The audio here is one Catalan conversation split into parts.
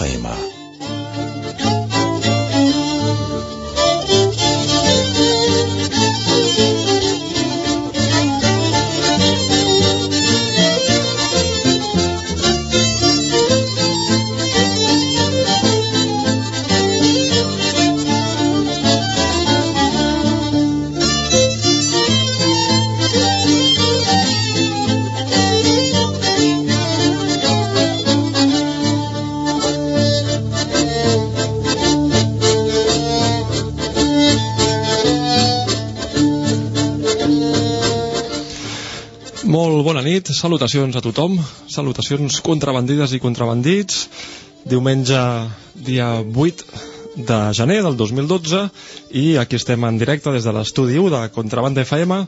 Contrabanda FM. Salutacions a tothom, salutacions contrabandides i contrabandits. Diumenge, dia 8 de gener del 2012 i aquí estem en directe des de l'estudi 1 de Contrabanda FM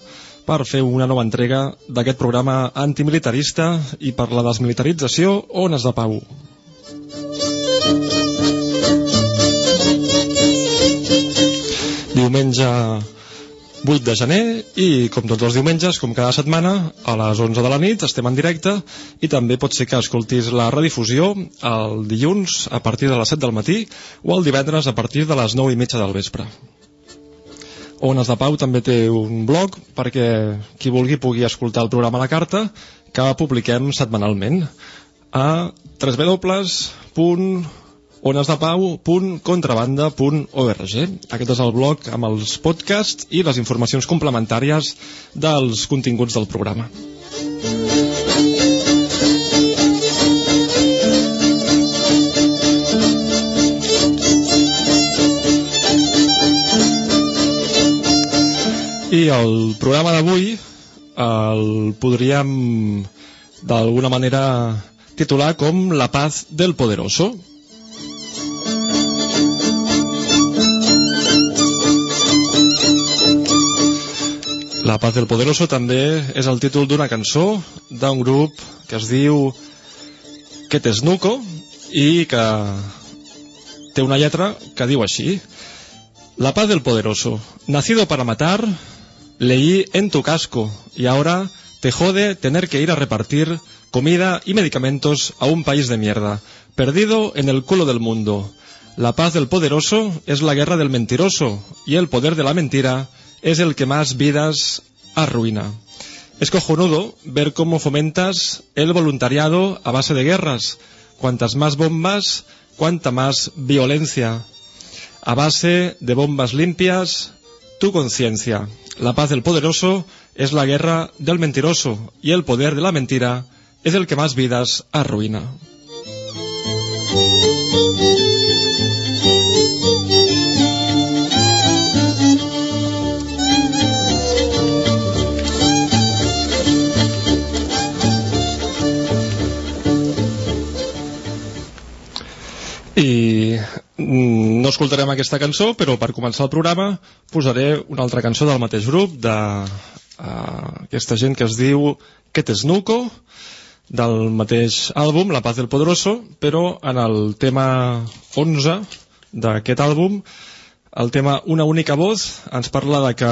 per fer una nova entrega d'aquest programa antimilitarista i per la desmilitarització Ones de Pau. Diumenge 8 de gener i com tots els diumenges, com cada setmana, a les 11 de la nit estem en directe i també pot ser que escoltis la redifusió el dilluns a partir de les 7 del matí o el divendres a partir de les 9 i mitja del vespre. Ones de Pau també té un blog perquè qui vulgui pugui escoltar el programa a la carta que publiquem setmanalment a www onesdepau.contrabanda.org Aquest és el blog amb els podcasts i les informacions complementàries dels continguts del programa. I el programa d'avui el podríem d'alguna manera titular com La paz del poderoso La paz del poderoso també és el títol d'una cançó d'un grup que es diu Ketesnuko i que té una lletra que diu així La paz del poderoso Nacido para matar Leí en tu casco y ahora te jode tener que ir a repartir comida y medicamentos a un país de mierda, perdido en el culo del mundo. La paz del poderoso es la guerra del mentiroso y el poder de la mentira es el que más vidas arruina. Es cojonudo ver cómo fomentas el voluntariado a base de guerras. Cuantas más bombas, cuanta más violencia. A base de bombas limpias, tu conciencia. La paz del poderoso es la guerra del mentiroso y el poder de la mentira es el que más vidas arruina. I mm, no escoltarem aquesta cançó però per començar el programa posaré una altra cançó del mateix grup de uh, aquesta gent que es diu Ketesnuko del mateix àlbum La Paz del Poderoso però en el tema 11 d'aquest àlbum el tema Una única voz ens parla de que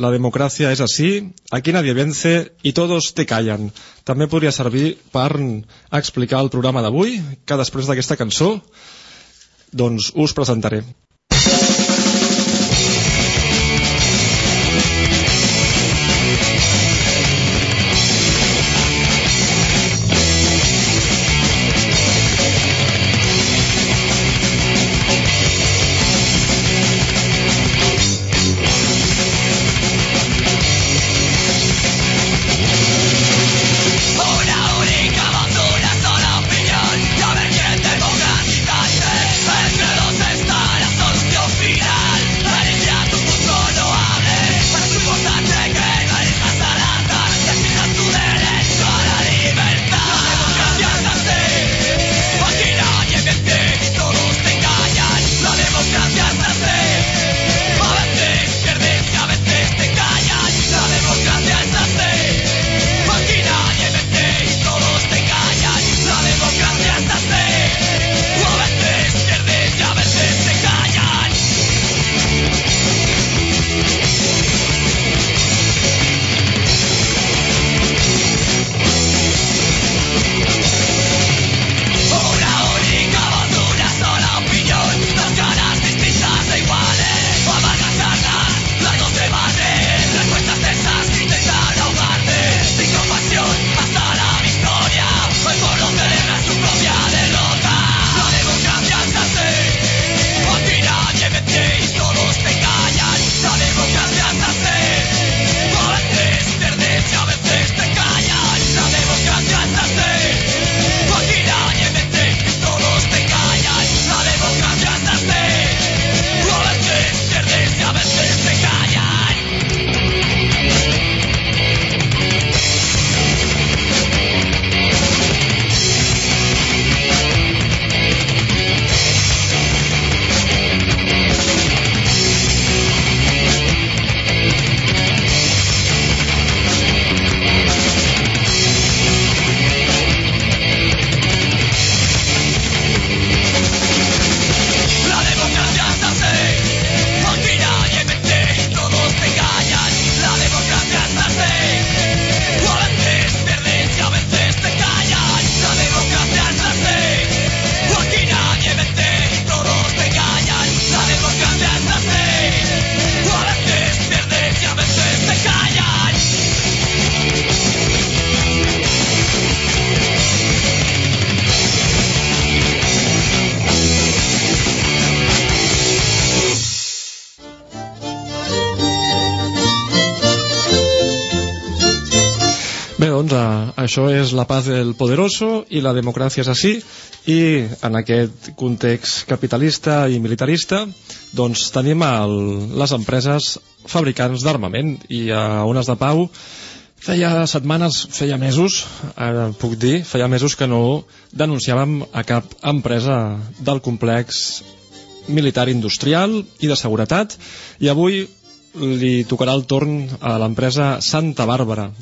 la democràcia és així, aquí nadie vence i todos te callan. També podria servir per explicar el programa d'avui, que després d'aquesta cançó doncs us presentaré. Això és la paz del poderoso i la democràcia és així. I en aquest context capitalista i militarista doncs tenim el, les empreses fabricants d'armament. I a Ones de Pau feia setmanes, feia mesos, ara puc dir, feia mesos que no denunciàvem a cap empresa del complex militar industrial i de seguretat. I avui li tocarà el torn a l'empresa Santa Bàrbara.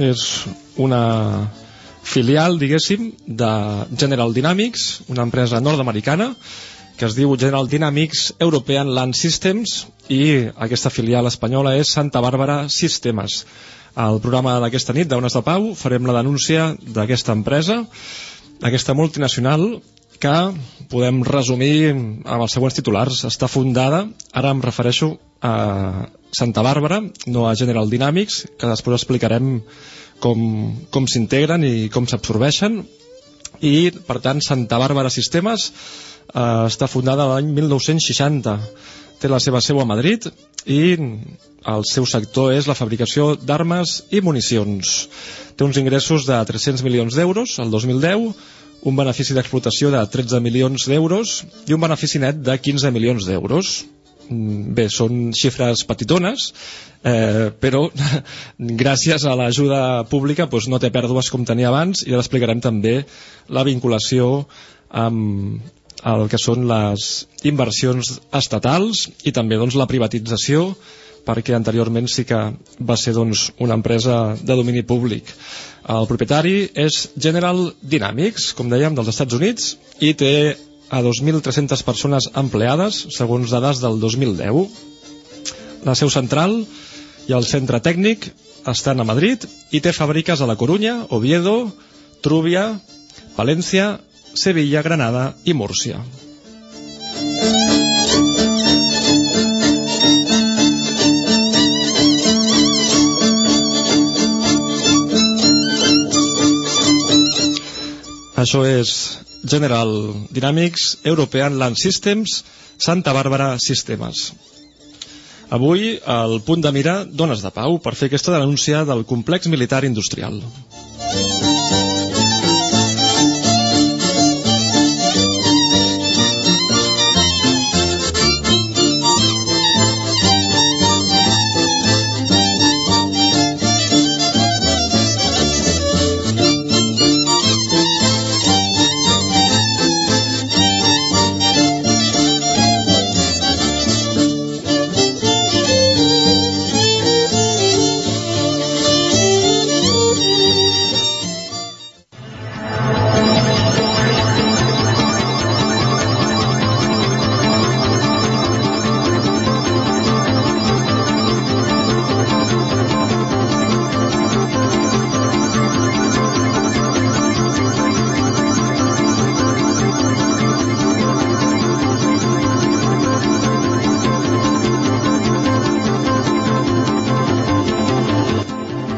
És una filial, diguéssim, de General Dynamics, una empresa nord-americana que es diu General Dynamics European Land Systems i aquesta filial espanyola és Santa Bàrbara Sistemes. Al programa d'aquesta nit d'Ones de Pau farem la denúncia d'aquesta empresa, aquesta multinacional que podem resumir amb els següents titulars. Està fundada, ara em refereixo a Santa Bàrbara, no a General Dynamics, que després explicarem com, com s'integren i com s'absorbeixen. I, per tant, Santa Bàrbara Sistemes eh, està fundada l'any 1960. Té la seva seu a Madrid i el seu sector és la fabricació d'armes i municions. Té uns ingressos de 300 milions d'euros el 2010, un benefici d'explotació de 13 milions d'euros i un benefici net de 15 milions d'euros. Mm, bé, són xifres petitones, eh, però gràcies a l'ajuda pública doncs, no té pèrdues com tenia abans i ara explicarem també la vinculació amb el que són les inversions estatals i també doncs, la privatització perquè anteriorment sí que va ser doncs, una empresa de domini públic. El propietari és General Dynamics, com dèiem, dels Estats Units, i té a 2.300 persones empleades, segons dades del 2010. La seu central i el centre tècnic estan a Madrid i té fàbriques a La Corunya, Oviedo, Trúbia, València, Sevilla, Granada i Múrcia. Això és General Dynamics European Land Systems Santa Bàrbara Sistemes. Avui, el punt de mira dones de pau per fer aquesta denúncia del complex militar industrial. Ones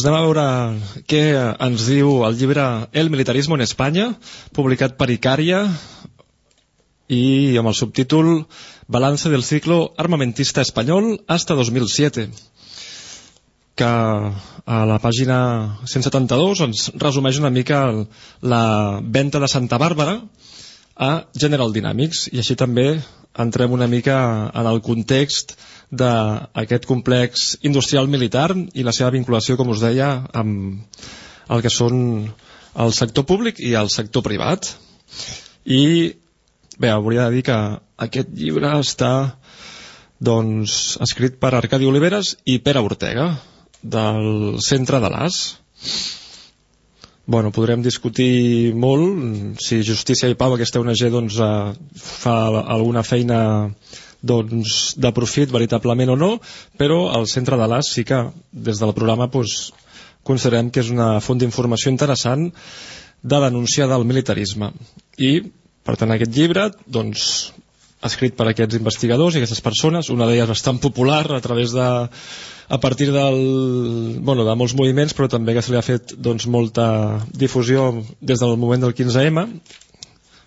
doncs anem a veure què ens diu el llibre El militarismo en Espanya, publicat per Icària i amb el subtítol Balance del ciclo armamentista espanyol hasta 2007 que a la pàgina 172 ens resumeix una mica la venda de Santa Bàrbara a General Dynamics. I així també entrem una mica en el context d'aquest complex industrial militar i la seva vinculació, com us deia, amb el que són el sector públic i el sector privat. I bé, hauria de dir que aquest llibre està doncs, escrit per Arcadi Oliveres i Pere Ortega, del centre de l'AS. Bueno, podrem discutir molt si Justícia i Pau, aquesta ONG, doncs, eh, fa alguna feina doncs, de profit veritablement o no, però el centre de l'AS sí que des del programa doncs, considerem que és una font d'informació interessant de denunciar del militarisme. I, per tant, aquest llibre, doncs, escrit per aquests investigadors i aquestes persones, una d'elles bastant popular a través de a partir del, bueno, de molts moviments però també que se li ha fet doncs, molta difusió des del moment del 15M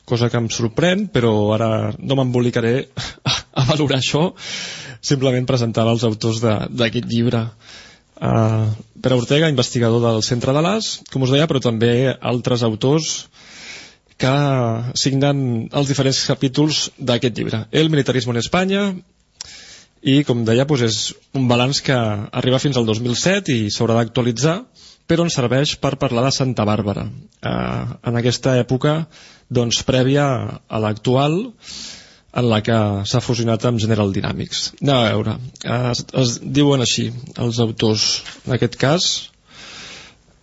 cosa que em sorprèn però ara no m'embolicaré a, a valorar això simplement presentar els autors d'aquest llibre uh, Pere Ortega, investigador del Centre de l'AS com us deia, però també altres autors que signen els diferents capítols d'aquest llibre. El militarisme en Espanya, i com deia doncs és un balanç que arriba fins al 2007 i s'haurà d'actualitzar però ens serveix per parlar de Santa Bàrbara eh, en aquesta època doncs prèvia a l'actual en la que s'ha fusionat amb General Dynamics anem a veure es, es diuen així els autors en aquest cas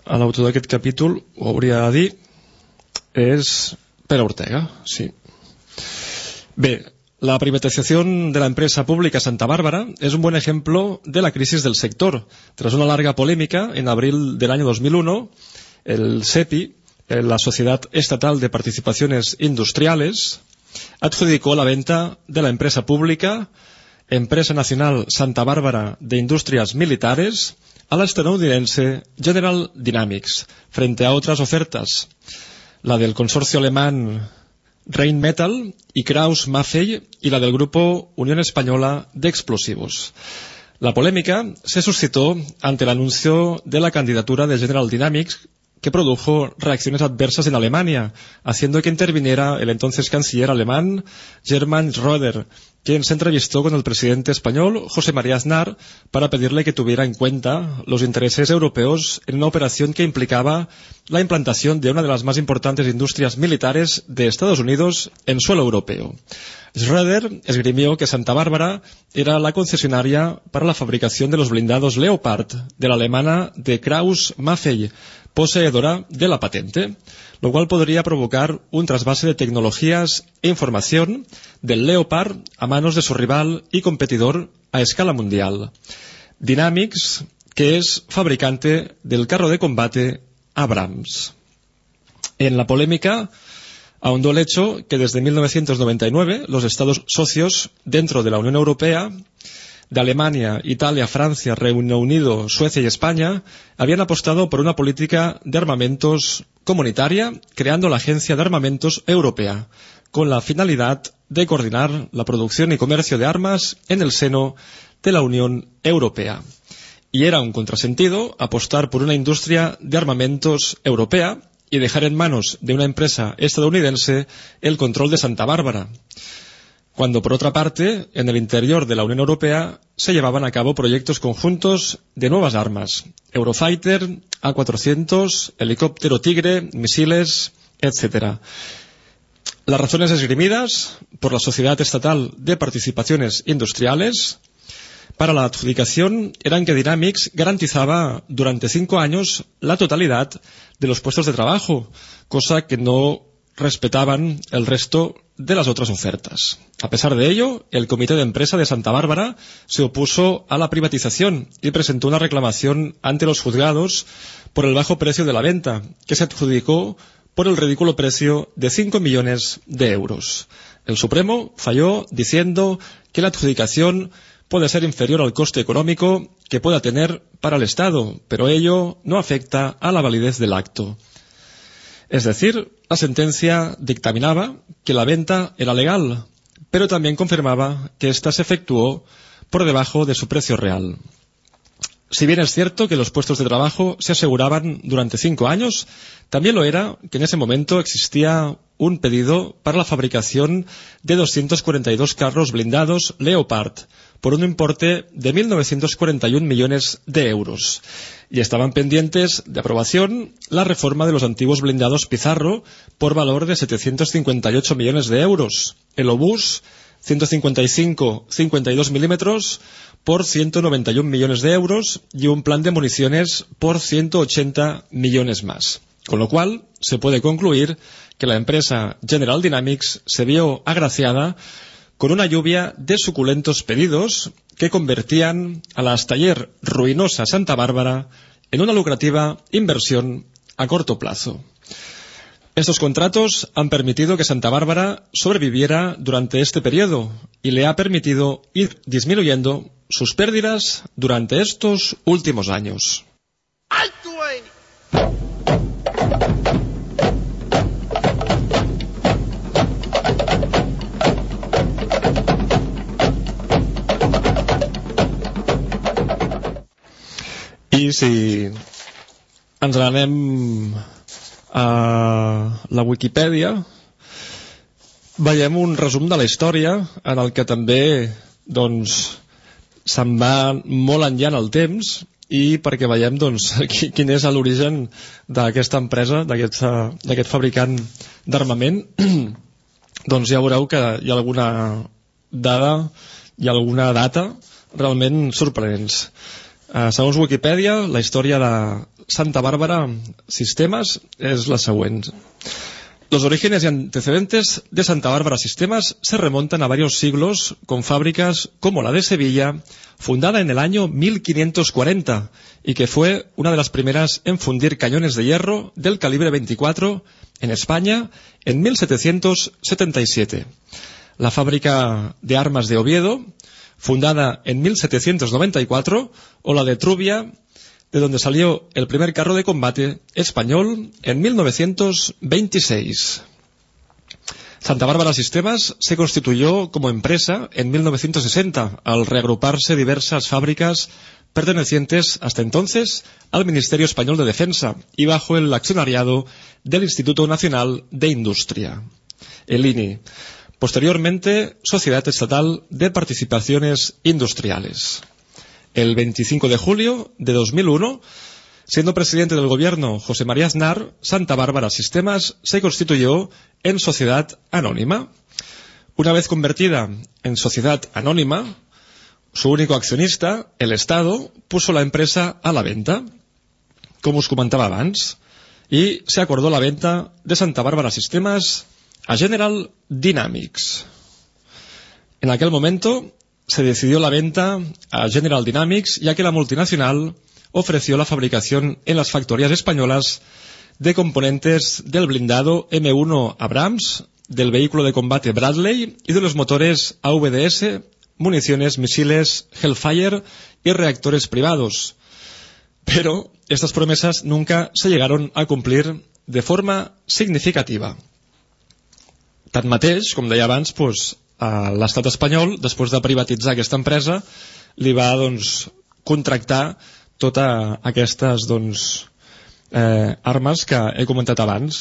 l'autor d'aquest capítol ho hauria de dir es Pere Ortega, sí. Bé, la privatización de la empresa pública Santa Bárbara es un buen ejemplo de la crisis del sector. Tras una larga polémica, en abril del año 2001, el SEPI, la Sociedad Estatal de Participaciones Industriales, adjudicó la venta de la empresa pública Empresa Nacional Santa Bárbara de Industrias Militares a la estadounidense General Dynamics, frente a otras ofertas la del consorcio alemán Rheinmetall y Kraus Maffei y la del grupo Unión Española de Explosivos. La polémica se suscitó ante el anuncio de la candidatura de General Dynamics que produjo reacciones adversas en Alemania, haciendo que interviniera el entonces canciller alemán German Schröder, quien se entrevistó con el presidente español José María Aznar para pedirle que tuviera en cuenta los intereses europeos en una operación que implicaba la implantación de una de las más importantes industrias militares de Estados Unidos en suelo europeo. Schröder esgrimió que Santa Bárbara era la concesionaria para la fabricación de los blindados Leopard de la alemana de Kraus Maffei, poseedora de la patente, lo cual podría provocar un trasvase de tecnologías e información del Leopard a manos de su rival y competidor a escala mundial. Dynamics, que es fabricante del carro de combate Abrams. En la polémica ahondó el hecho que desde 1999 los Estados socios dentro de la Unión Europea de Alemania, Italia, Francia, Reino Unido, Suecia y España habían apostado por una política de armamentos comunitaria, creando la Agencia de Armamentos Europea, con la finalidad de coordinar la producción y comercio de armas en el seno de la Unión Europea. Y era un contrasentido apostar por una industria de armamentos europea y dejar en manos de una empresa estadounidense el control de Santa Bárbara cuando por otra parte, en el interior de la Unión Europea se llevaban a cabo proyectos conjuntos de nuevas armas, Eurofighter, A400, helicóptero Tigre, misiles, etc. Las razones esgrimidas por la Sociedad Estatal de Participaciones Industriales para la adjudicación eran que Dynamics garantizaba durante cinco años la totalidad de los puestos de trabajo, cosa que no respetaban el resto de las otras ofertas. A pesar de ello, el Comité de Empresa de Santa Bárbara se opuso a la privatización y presentó una reclamación ante los juzgados por el bajo precio de la venta, que se adjudicó por el ridículo precio de 5 millones de euros. El Supremo falló diciendo que la adjudicación puede ser inferior al coste económico que pueda tener para el Estado, pero ello no afecta a la validez del acto. Es decir, la sentencia dictaminaba que la venta era legal, pero también confirmaba que ésta se efectuó por debajo de su precio real. Si bien es cierto que los puestos de trabajo se aseguraban durante cinco años, también lo era que en ese momento existía un pedido para la fabricación de 242 carros blindados Leopard por un importe de 1.941 millones de euros. Y estaban pendientes de aprobación la reforma de los antiguos blindados Pizarro por valor de 758 millones de euros. El obús 155-52 milímetros por 191 millones de euros y un plan de municiones por 180 millones más. Con lo cual, se puede concluir que la empresa General Dynamics se vio agraciada con una lluvia de suculentos pedidos que convertían a la hasta ayer ruinosa Santa Bárbara en una lucrativa inversión a corto plazo. Estos contratos han permitido que Santa Bárbara sobreviviera durante este periodo y le ha permitido ir disminuyendo sus pérdidas durante estos últimos años. Si ens n'anem a la Wikipedia, veiem un resum de la història en el que també doncs, se'n va molt enllà en el temps i perquè veiem doncs, qui- quin és l'origen d'aquesta empresa, d'aquest fabricant d'armament, doncs ja veureu que hi ha alguna dada i alguna data realment sorprenents. Eh, segons Wikipedia, la història de Santa Bárbara Sistemas es la siguiente. Los orígenes y antecedentes de Santa Bárbara Sistemas se remontan a varios siglos con fábricas como la de Sevilla, fundada en el año 1540 y que fue una de las primeras en fundir cañones de hierro del calibre 24 en España en 1777. La fábrica de armas de Oviedo, fundada en 1794, o la de Trubia, de donde salió el primer carro de combate español en 1926. Santa Bárbara Sistemas se constituyó como empresa en 1960 al reagruparse diversas fábricas pertenecientes hasta entonces al Ministerio Español de Defensa y bajo el accionariado del Instituto Nacional de Industria, el INI. Posteriormente, Sociedad Estatal de Participaciones Industriales. El 25 de julio de 2001, siendo presidente del gobierno José María Aznar, Santa Bárbara Sistemas se constituyó en sociedad anónima. Una vez convertida en sociedad anónima, su único accionista, el Estado, puso la empresa a la venta, como os comentaba abans, y se acordó la venta de Santa Bárbara Sistemas a General Dynamics. En aquel momento se decidió la venta a General Dynamics ya que la multinacional ofreció la fabricación en las factorías españolas de componentes del blindado M1 Abrams, del vehículo de combate Bradley y de los motores AVDS, municiones, misiles Hellfire y reactores privados. Pero estas promesas nunca se llegaron a cumplir de forma significativa. Tanmateix, com deia abans, doncs, a l'estat espanyol, després de privatitzar aquesta empresa, li va doncs, contractar totes aquestes doncs, eh, armes que he comentat abans,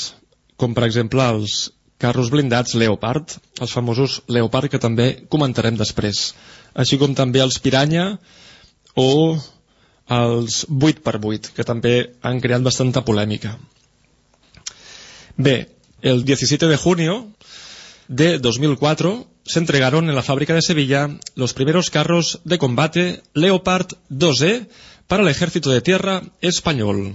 com per exemple els carros blindats Leopard, els famosos Leopard que també comentarem després, així com també els Piranha o els 8x8, que també han creat bastanta polèmica. Bé, el 17 de junio de 2004 se entregaron en la fábrica de Sevilla los primeros carros de combate Leopard 2E para el ejército de tierra español.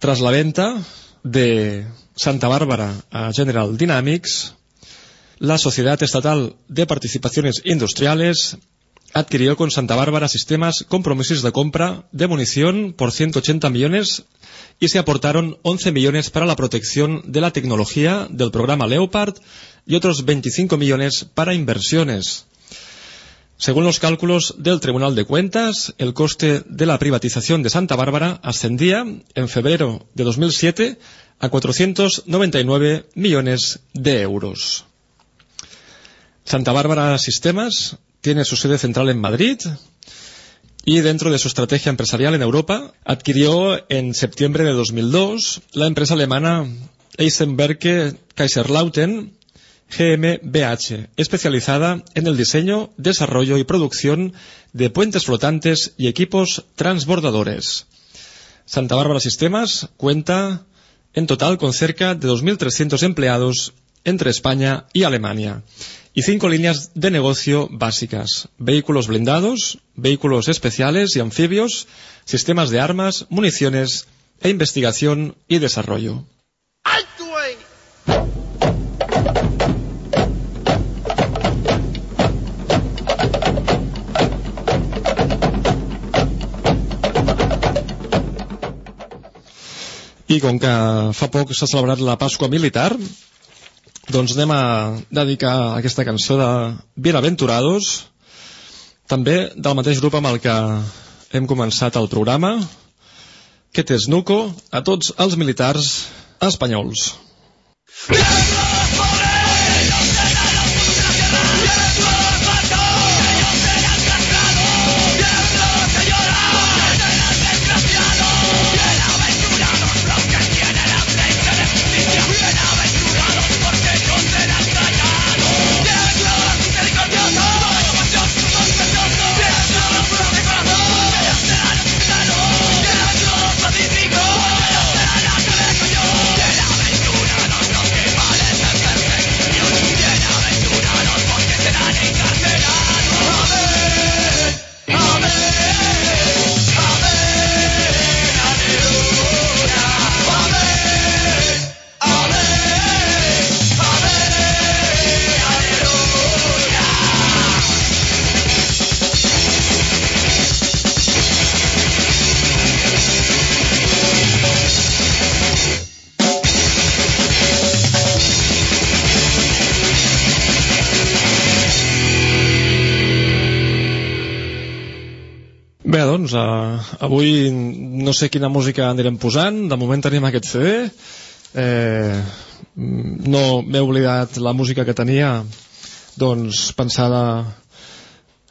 Tras la venta de Santa Bárbara a General Dynamics, la Sociedad Estatal de Participaciones Industriales adquirió con Santa Bárbara sistemas compromisos de compra de munición por 180 millones y se aportaron 11 millones para la protección de la tecnología del programa Leopard y otros 25 millones para inversiones. Según los cálculos del Tribunal de Cuentas, el coste de la privatización de Santa Bárbara ascendía en febrero de 2007 a 499 millones de euros. Santa Bárbara Sistemas tiene su sede central en Madrid y dentro de su estrategia empresarial en Europa adquirió en septiembre de 2002 la empresa alemana Eisenberg Kaiserlauten GmbH, especializada en el diseño, desarrollo y producción de puentes flotantes y equipos transbordadores. Santa Bárbara Sistemas cuenta en total con cerca de 2.300 empleados entre España y Alemania y cinco líneas de negocio básicas. Vehículos blindados, vehículos especiales y anfibios, sistemas de armas, municiones e investigación y desarrollo. I com que fa poc s'ha celebrat la Pasqua Militar, doncs anem a dedicar aquesta cançó de Bienaventurados també del mateix grup amb el que hem començat el programa que té Snuco a tots els militars espanyols Bé, doncs, uh, avui no sé quina música anirem posant, de moment tenim aquest CD, eh, no m'he oblidat la música que tenia, doncs, pensada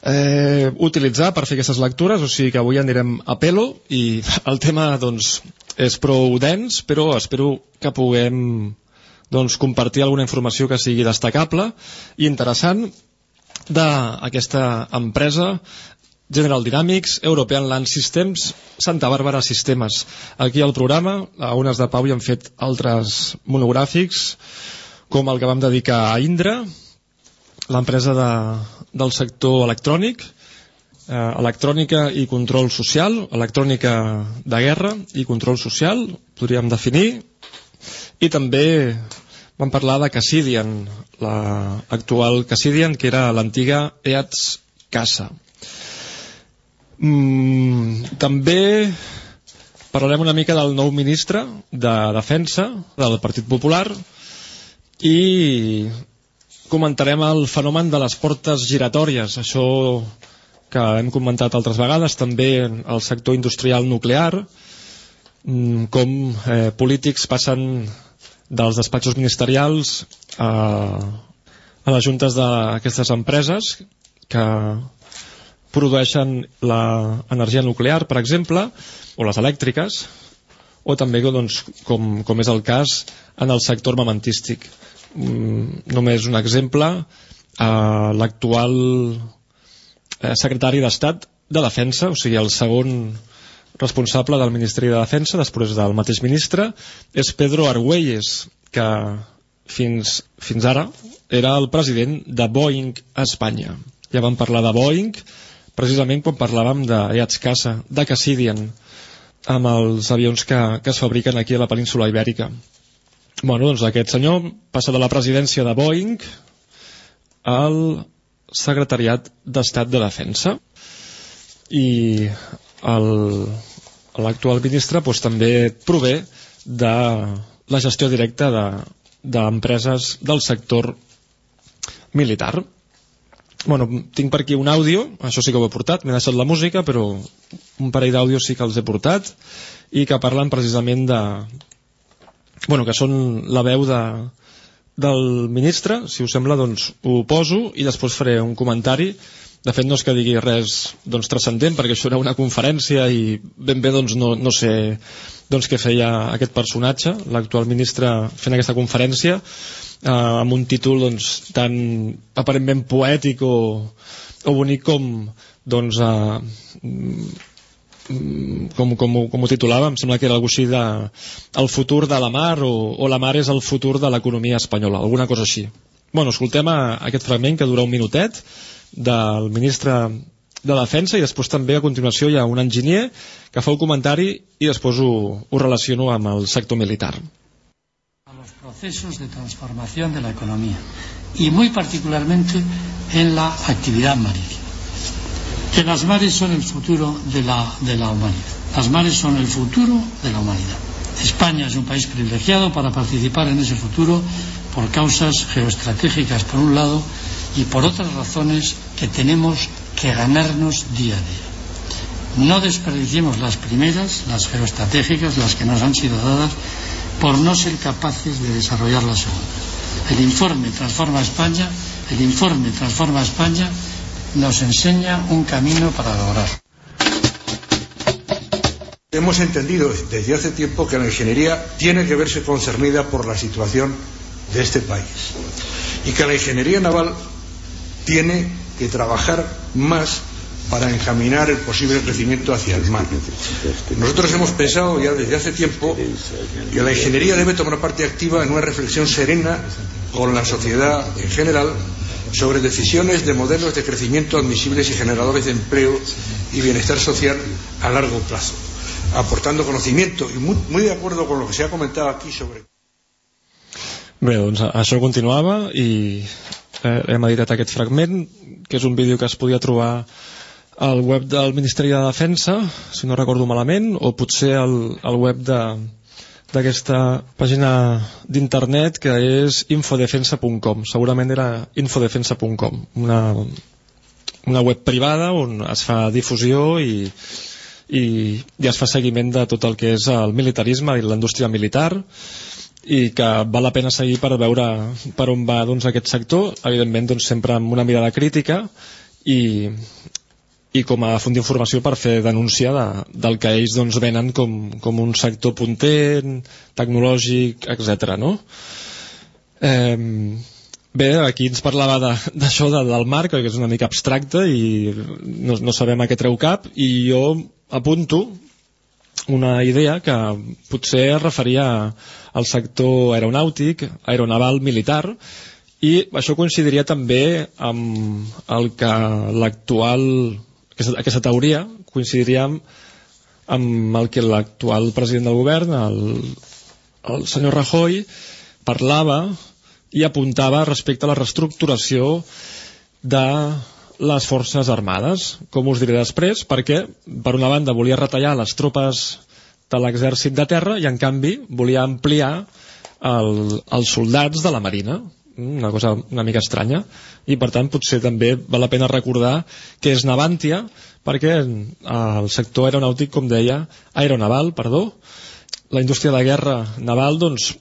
eh, utilitzar per fer aquestes lectures, o sigui que avui anirem a pelo i el tema, doncs, és prou dens, però espero que puguem doncs, compartir alguna informació que sigui destacable i interessant d'aquesta empresa General Dynamics, European Land Systems, Santa Bàrbara Sistemes. Aquí al programa, a Unes de Pau, hi han fet altres monogràfics, com el que vam dedicar a Indra, l'empresa de, del sector electrònic, eh, electrònica i control social, electrònica de guerra i control social, podríem definir, i també vam parlar de Cassidian, l'actual Cassidian, que era l'antiga EATS Casa. Mm, també parlarem una mica del nou ministre de Defensa del Partit Popular i comentarem el fenomen de les portes giratòries, això que hem comentat altres vegades, també el sector industrial nuclear, mm, com eh, polítics passen dels despatxos ministerials a, a les juntes d'aquestes empreses que produeixen l'energia nuclear, per exemple, o les elèctriques, o també doncs, com, com és el cas en el sector armamentístic. Mm, només un exemple, eh, l'actual eh, secretari d'Estat de Defensa, o sigui, el segon responsable del Ministeri de Defensa, després del mateix ministre, és Pedro Argüelles, que fins, fins ara era el president de Boeing a Espanya. Ja vam parlar de Boeing, precisament quan parlàvem de Casa, de Cassidian, amb els avions que, que es fabriquen aquí a la península Ibèrica. Bueno, doncs aquest senyor passa de la presidència de Boeing al secretariat d'Estat de Defensa i l'actual ministre doncs, també prové de la gestió directa d'empreses de, del sector militar bueno, tinc per aquí un àudio, això sí que ho he portat, m'he deixat la música, però un parell d'àudios sí que els he portat, i que parlen precisament de... Bueno, que són la veu de, del ministre, si us sembla, doncs ho poso, i després faré un comentari. De fet, no és que digui res doncs, transcendent, perquè això era una conferència i ben bé doncs, no, no sé doncs, què feia aquest personatge, l'actual ministre fent aquesta conferència, eh, amb un títol doncs, tan aparentment poètic o, o bonic com doncs, eh, com, com, com ho titulava, em sembla que era alguna així de el futur de la mar o, o la mar és el futur de l'economia espanyola, alguna cosa així. Bueno, escoltem a, aquest fragment que dura un minutet del ministre de defensa i després també a continuació hi ha un enginyer que fa un comentari i després ho, ho relaciono amb el sector militar. Procesos de transformación de la economía y muy particularmente en la actividad marítima. Que las mares son el futuro de la, de la humanidad. Las mares son el futuro de la humanidad. España es un país privilegiado para participar en ese futuro por causas geoestratégicas por un lado y por otras razones que tenemos que ganarnos día a día. No desperdiciemos las primeras, las geoestratégicas, las que nos han sido dadas, por no ser capaces de desarrollar las segundas. El informe Transforma España, el informe Transforma España nos enseña un camino para lograr. Hemos entendido desde hace tiempo que la ingeniería tiene que verse concernida por la situación de este país y que la ingeniería naval tiene que trabajar más para encaminar el posible crecimiento hacia el mar. Nosotros hemos pensado ya desde hace tiempo que la ingeniería debe tomar parte activa en una reflexión serena con la sociedad en general sobre decisiones de modelos de crecimiento admisibles y generadores de empleo y bienestar social a largo plazo, aportando conocimiento y muy, de acuerdo con lo que se ha comentado aquí sobre. Bé, doncs això continuava i eh, hem editat fragment, que és un vídeo que es podia trobar al web del Ministeri de Defensa, si no recordo malament, o potser al, al web d'aquesta pàgina d'internet que és infodefensa.com segurament era infodefensa.com una, una web privada on es fa difusió i, i, i es fa seguiment de tot el que és el militarisme i la indústria militar i que val la pena seguir per veure per on va doncs, aquest sector. Evidentment doncs, sempre amb una mirada crítica i, i com a font d'informació per fer denúncia de, del que ells doncs, venen com, com un sector puntent, tecnològic, etc. No? Eh, bé, aquí ens parlava d'això de, de, del mar, que és una mica abstracte i no, no sabem a què treu cap, i jo apunto una idea que potser es referia al sector aeronàutic, aeronaval, militar, i això coincidiria també amb el que l'actual aquesta, aquesta teoria coincidiria amb, amb el que l'actual president del govern, el, el senyor Rajoy, parlava i apuntava respecte a la reestructuració de les forces armades, com us diré després, perquè per una banda volia retallar les tropes de l'exèrcit de terra i en canvi volia ampliar el, els soldats de la marina una cosa una mica estranya i per tant potser també val la pena recordar que és Navantia perquè el sector aeronàutic com deia, aeronaval, perdó la indústria de guerra naval doncs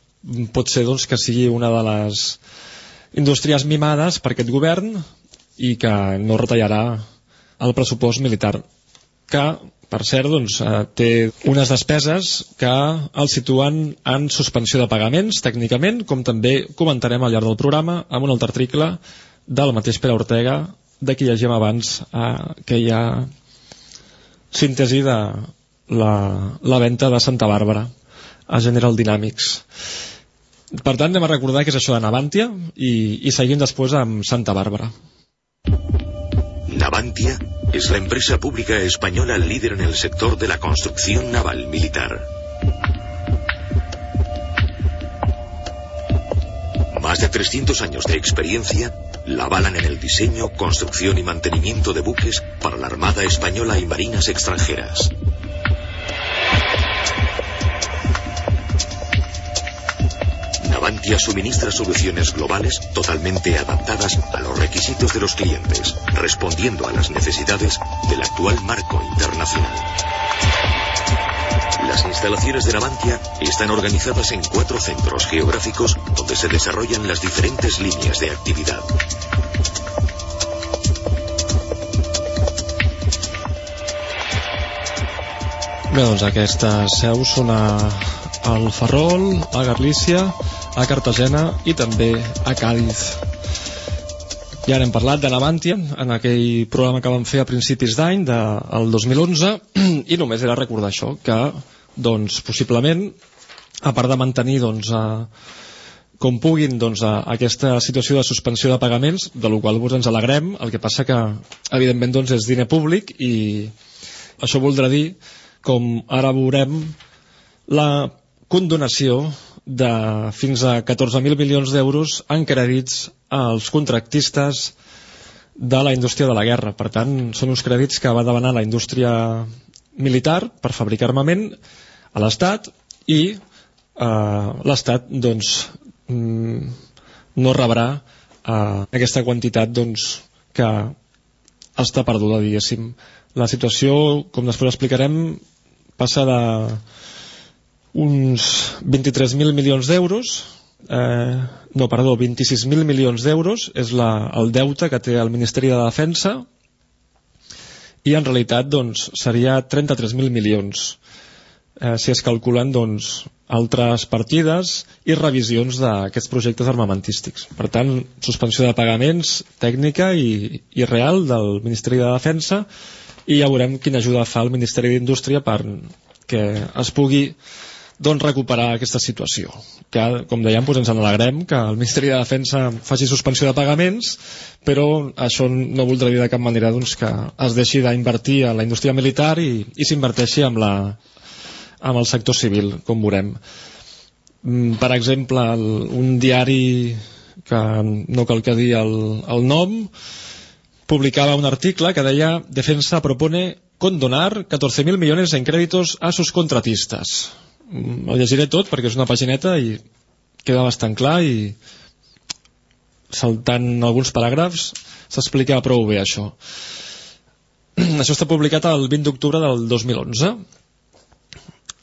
pot ser doncs, que sigui una de les indústries mimades per aquest govern i que no retallarà el pressupost militar que per cert, doncs, eh, té unes despeses que el situen en suspensió de pagaments, tècnicament, com també comentarem al llarg del programa amb un altre article del mateix Pere Ortega, de qui llegim abans eh, que hi ha síntesi de la, la venda de Santa Bàrbara a General Dynamics. Per tant, anem a recordar que és això de Navantia i, i seguim després amb Santa Bàrbara. Navantia es la empresa pública española líder en el sector de la construcción naval militar. Más de 300 años de experiencia la avalan en el diseño, construcción y mantenimiento de buques para la Armada Española y Marinas extranjeras. Navantia suministra soluciones globales totalmente adaptadas a los requisitos de los clientes, respondiendo a las necesidades del actual marco internacional. Las instalaciones de Navantia están organizadas en cuatro centros geográficos donde se desarrollan las diferentes líneas de actividad. Bé, doncs aquestes seus són a, al a Garlícia, a Cartagena i també a Càdiz. Ja n'hem parlat de Navantia en aquell programa que vam fer a principis d'any, del 2011, i només era recordar això, que doncs, possiblement, a part de mantenir doncs, a, com puguin doncs, a, aquesta situació de suspensió de pagaments, de la qual vos ens alegrem, el que passa que, evidentment, doncs, és diner públic i això voldrà dir com ara veurem la condonació de fins a 14.000 milions d'euros en crèdits als contractistes de la indústria de la guerra. Per tant, són uns crèdits que va demanar la indústria militar per fabricar armament a l'Estat i eh, l'Estat doncs, mm, no rebrà eh, aquesta quantitat doncs, que està perduda, diguéssim. La situació, com després explicarem, passa de uns 23.000 milions d'euros eh, no, perdó, 26.000 milions d'euros és la, el deute que té el Ministeri de Defensa i en realitat doncs, seria 33.000 milions eh, si es calculen doncs, altres partides i revisions d'aquests projectes armamentístics. Per tant, suspensió de pagaments tècnica i, i real del Ministeri de Defensa i ja veurem quina ajuda fa el Ministeri d'Indústria per que es pugui doncs, recuperar aquesta situació. Que, com dèiem, doncs ens en alegrem que el Ministeri de Defensa faci suspensió de pagaments, però això no voldrà dir de cap manera doncs, que es deixi d'invertir a la indústria militar i, i s'inverteixi amb, la, amb el sector civil, com veurem. Mm, per exemple, el, un diari que no cal que dir el, el nom, publicaba un article que deia Defensa propone condonar 14.000 millones en créditos a sus contratistas el llegiré tot perquè és una pagineta i queda bastant clar i saltant alguns paràgrafs s'explica prou bé això. Això està publicat el 20 d'octubre del 2011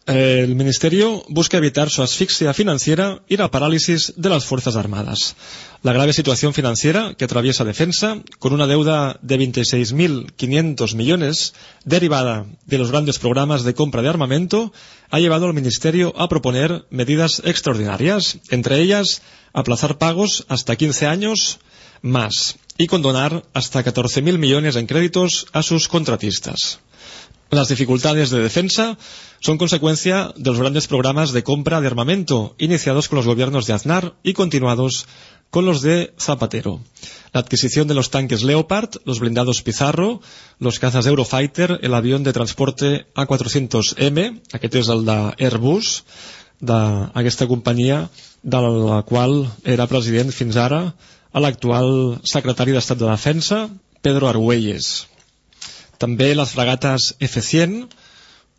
el Ministerio busca evitar su asfixia financiera y la parálisis de las Fuerzas Armadas. La grave situación financiera que atraviesa Defensa, con una deuda de 26.500 millones derivada de los grandes programas de compra de armamento, ha llevado al Ministerio a proponer medidas extraordinarias, entre ellas aplazar pagos hasta 15 años más y condonar hasta 14.000 millones en créditos a sus contratistas. Las dificultades de defensa son consecuencia de los grandes programas de compra de armamento iniciados con los gobiernos de Aznar y continuados con los de Zapatero. La adquisición de los tanques Leopard, los blindados Pizarro, los cazas Eurofighter, el avión de transporte A400M, aquest és el d'Airbus, d'aquesta companyia de la qual era president fins ara l'actual secretari d'Estat de Defensa, Pedro Argüelles. També les fregates F-100,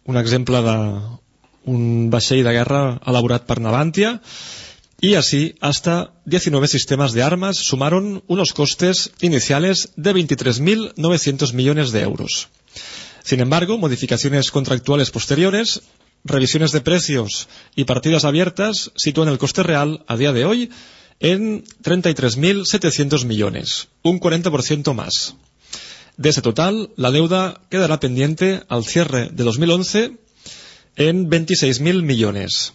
un exemple d'un vaixell de guerra elaborat per Navantia, y así hasta 19 sistemas de armas sumaron unos costes iniciales de 23.900 millones de euros. Sin embargo, modificaciones contractuales posteriores, revisiones de precios y partidas abiertas sitúan el coste real a día de hoy en 33.700 millones, un 40% más. De ese total, la deuda quedará pendiente al cierre de 2011 en 26.000 millones.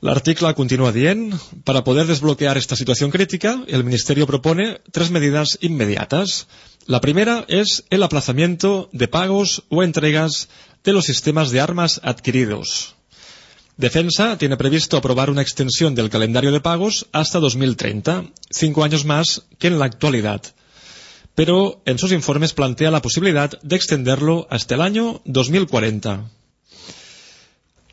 L'article continúa dient, para poder desbloquear esta situación crítica, el Ministerio propone tres medidas inmediatas. La primera es el aplazamiento de pagos o entregas de los sistemas de armas adquiridos. Defensa tiene previsto aprobar una extensión del calendario de pagos hasta 2030, cinco años más que en la actualidad pero en sus informes plantea la posibilidad de extenderlo hasta el año 2040.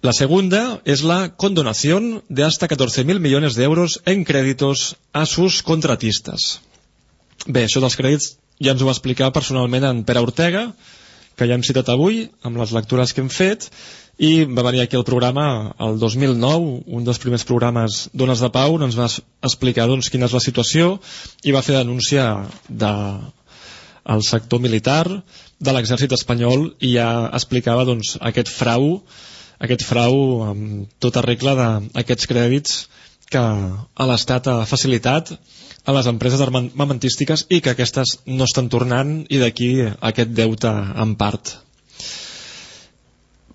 La segunda es la condonación de hasta 14.000 millones de euros en créditos a sus contratistas. Bé, això dels crèdits ja ens ho va explicar personalment en Pere Ortega, que ja hem citat avui, amb les lectures que hem fet, i va venir aquí al programa el 2009, un dels primers programes d'Ones de Pau, on ens va explicar doncs, quina és la situació i va fer denúncia de, al sector militar de l'exèrcit espanyol i ja explicava doncs, aquest frau aquest frau amb tota regla d'aquests crèdits que l'Estat ha facilitat a les empreses armamentístiques i que aquestes no estan tornant i d'aquí aquest deute en part.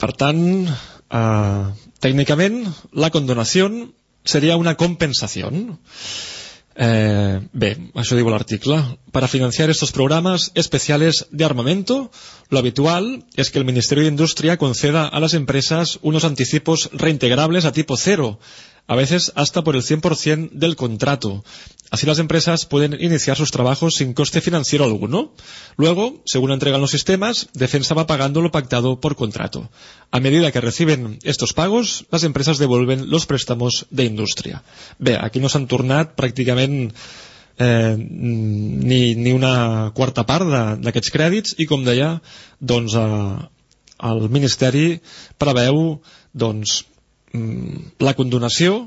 Per tant, eh, tècnicament, la condonació seria una compensació. Eh, bé, això diu l'article. Para financiar estos programas especiales de armamento, lo habitual es que el Ministerio de Industria conceda a las empresas unos anticipos reintegrables a tipo cero, a veces hasta por el 100% del contrato. Así las empresas pueden iniciar sus trabajos sin coste financiero alguno. Luego, según entregan los sistemas, Defensa va pagando lo pactado por contrato. A medida que reciben estos pagos, las empresas devuelven los préstamos de indústria. Bé, aquí no s'han tornat pràcticament eh, ni, ni una quarta part d'aquests crèdits i, com deia, doncs, eh, el Ministeri preveu doncs, mm, la condonació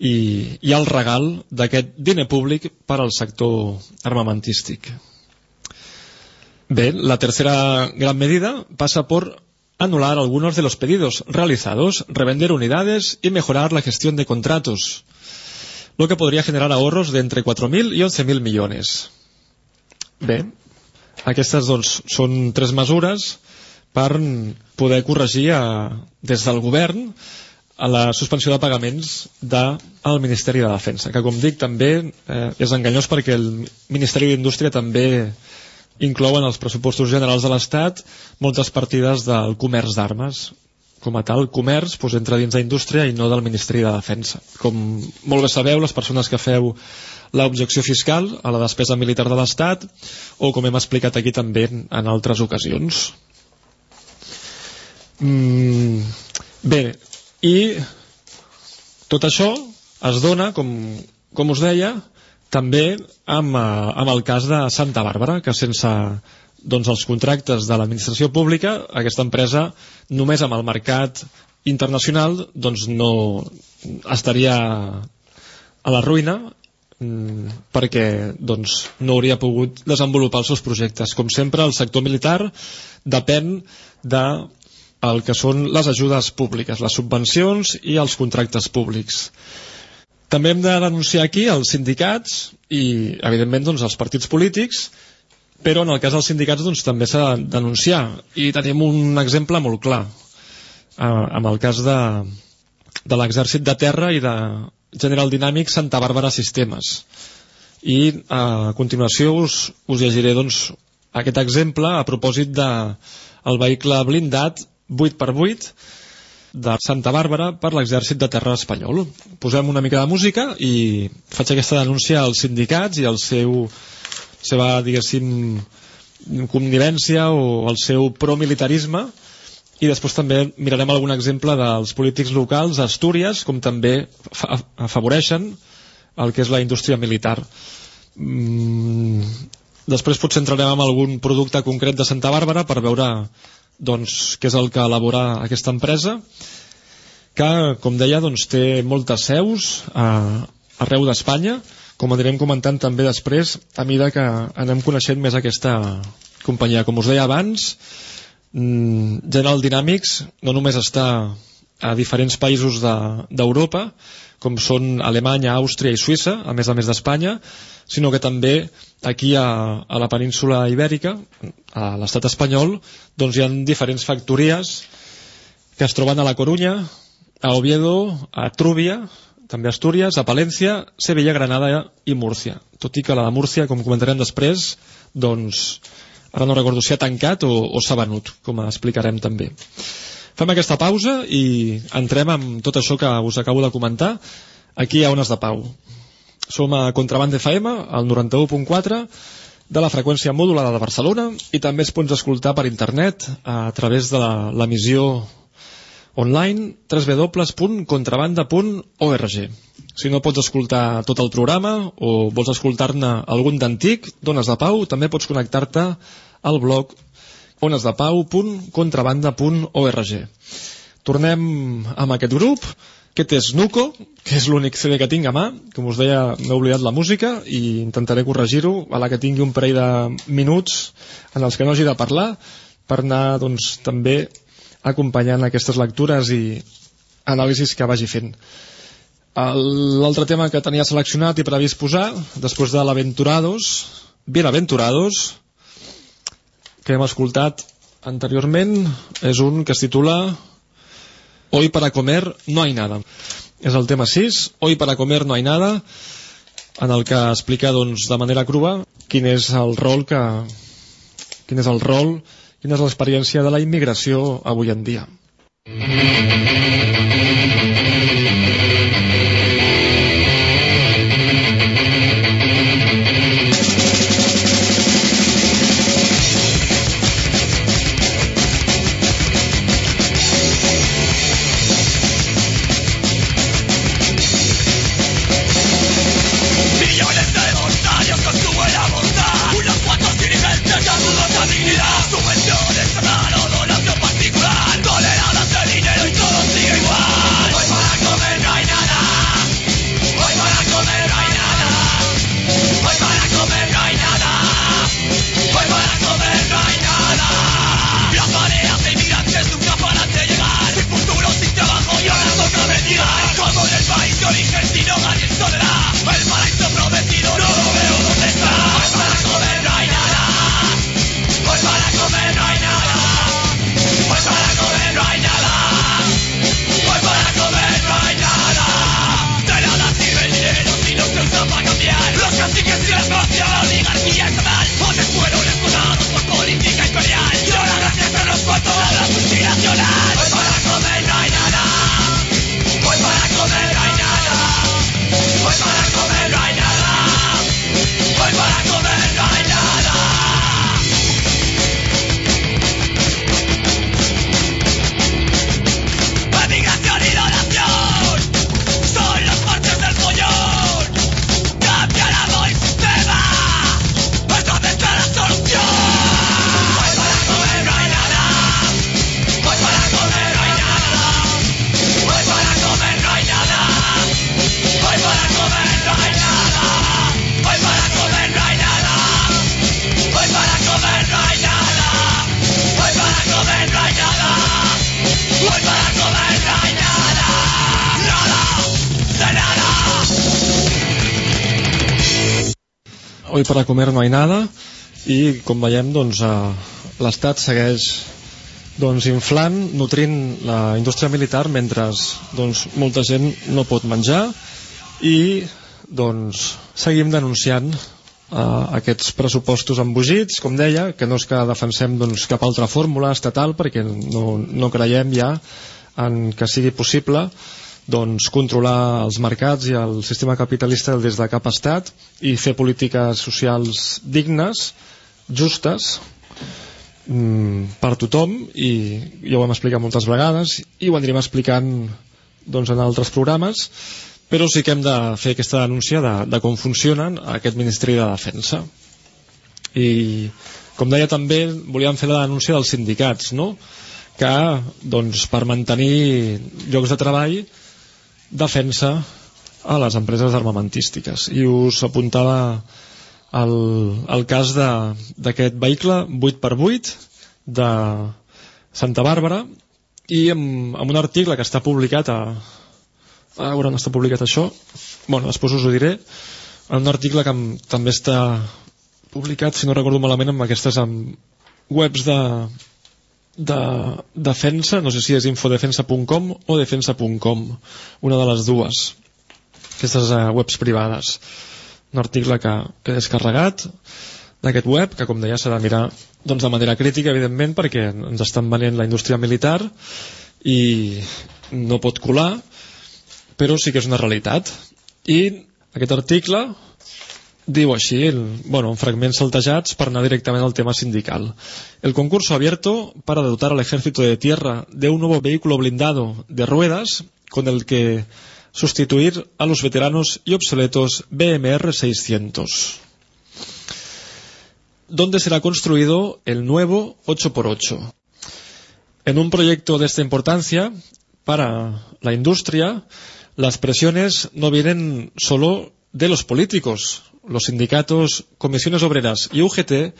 i, i el regal d'aquest diner públic per al sector armamentístic. Bé, la tercera gran medida pasa por anular algunos de los pedidos realizados, revender unidades y mejorar la gestión de contratos, lo que podría generar ahorros de entre 4.000 i 11.000 milions. Bé, aquestes doncs, són tres mesures per poder corregir a, des del govern a la suspensió de pagaments del Ministeri de Defensa, que com dic també eh, és enganyós perquè el Ministeri d'Indústria també inclouen els pressupostos generals de l'Estat moltes partides del comerç d'armes com a tal, comerç doncs, entra dins d'indústria i no del Ministeri de Defensa. Com molt bé sabeu, les persones que feu l'objecció fiscal a la despesa militar de l'Estat o com hem explicat aquí també en altres ocasions. Mm, bé, i tot això es dona, com, com us deia, també amb, eh, amb el cas de Santa Bàrbara, que sense doncs, els contractes de l'administració pública, aquesta empresa només amb el mercat internacional doncs no estaria a la ruïna mm, perquè doncs, no hauria pogut desenvolupar els seus projectes. Com sempre, el sector militar depèn de el que són les ajudes públiques, les subvencions i els contractes públics. També hem de denunciar aquí els sindicats i, evidentment, doncs, els partits polítics, però en el cas dels sindicats doncs, també s'ha de denunciar. I tenim un exemple molt clar, eh, amb el cas de, de l'exèrcit de terra i de General Dynamics Santa Bàrbara Sistemes. I eh, a continuació us, us llegiré doncs, aquest exemple a propòsit de vehicle blindat 8x8 de Santa Bàrbara per l'exèrcit de terra espanyol. Posem una mica de música i faig aquesta denúncia als sindicats i al seu seva, diguéssim, connivència o el seu promilitarisme i després també mirarem algun exemple dels polítics locals a Astúries com també afavoreixen el que és la indústria militar. Mm, després potser entrarem en algun producte concret de Santa Bàrbara per veure doncs, què és el que elabora aquesta empresa que, com deia, doncs, té moltes seus a, arreu d'Espanya com anirem comentant també després a mesura que anem coneixent més aquesta companyia. Com us deia abans, mm, General Dynamics no només està a diferents països d'Europa, de, com són Alemanya, Àustria i Suïssa, a més a més d'Espanya, sinó que també aquí a, a la península ibèrica, a l'estat espanyol, doncs hi ha diferents factories que es troben a la Corunya, a Oviedo, a Trúbia, també a Astúries, a Palència, Sevilla, Granada i Múrcia. Tot i que la de Múrcia, com comentarem després, doncs ara no recordo si ha tancat o, o s'ha venut, com explicarem també. Fem aquesta pausa i entrem amb tot això que us acabo de comentar aquí a Ones de Pau. Som a Contraband FM, al 91.4 de la freqüència modulada de Barcelona i també es pots escoltar per internet a través de l'emissió online www.contrabanda.org Si no pots escoltar tot el programa o vols escoltar-ne algun d'antic d'Ones de Pau, també pots connectar-te al blog onesdepau.contrabanda.org Tornem amb aquest grup aquest és Nuco, que és l'únic CD que tinc a mà. Com us deia, m'he oblidat la música i intentaré corregir-ho a la que tingui un parell de minuts en els que no hagi de parlar per anar doncs, també acompanyant aquestes lectures i anàlisis que vagi fent. L'altre tema que tenia seleccionat i previst posar, després de l'Aventurados, Bienaventurados, que hem escoltat anteriorment, és un que es titula Hoy para comer no hay nada. És el tema 6, Hoy para comer no hay nada, en el que explica doncs, de manera crua quin és el rol que quin és el rol, quina és l'experiència de la immigració avui en dia. Mm -hmm. Para comer no nada i com veiem doncs, eh, l'estat segueix doncs, inflant, nutrint la indústria militar mentre doncs, molta gent no pot menjar i doncs, seguim denunciant eh, aquests pressupostos embogits, com deia, que no és que defensem doncs, cap altra fórmula estatal perquè no, no creiem ja en que sigui possible doncs, controlar els mercats i el sistema capitalista des de cap estat i fer polítiques socials dignes, justes, mm, per tothom i ja ho hem explicat moltes vegades i ho anirem explicant doncs, en altres programes però sí que hem de fer aquesta denúncia de, de com funcionen aquest Ministeri de Defensa i com deia també volíem fer la denúncia dels sindicats no? que doncs, per mantenir llocs de treball defensa a les empreses armamentístiques. I us apuntava el, el cas d'aquest vehicle 8x8 de Santa Bàrbara i amb, amb un article que està publicat a, a veure on està publicat això. Bueno, després us ho diré. En un article que també està publicat, si no recordo malament amb aquestes amb webs de, de defensa, no sé si és infodefensa.com o defensa.com una de les dues aquestes uh, webs privades un article que, que he descarregat d'aquest web, que com deia s'ha de mirar doncs, de manera crítica, evidentment, perquè ens estan venent la indústria militar i no pot colar, però sí que és una realitat. I aquest article diu així, el, bueno, en fragments saltejats per anar directament al tema sindical. El concurso abierto para dotar al ejército de tierra de un nuevo vehículo blindado de ruedas con el que sustituir a los veteranos y obsoletos BMR 600. ¿Dónde será construido el nuevo 8x8? En un proyecto de esta importancia para la industria, las presiones no vienen solo de los políticos. Los sindicatos, comisiones obreras y UGT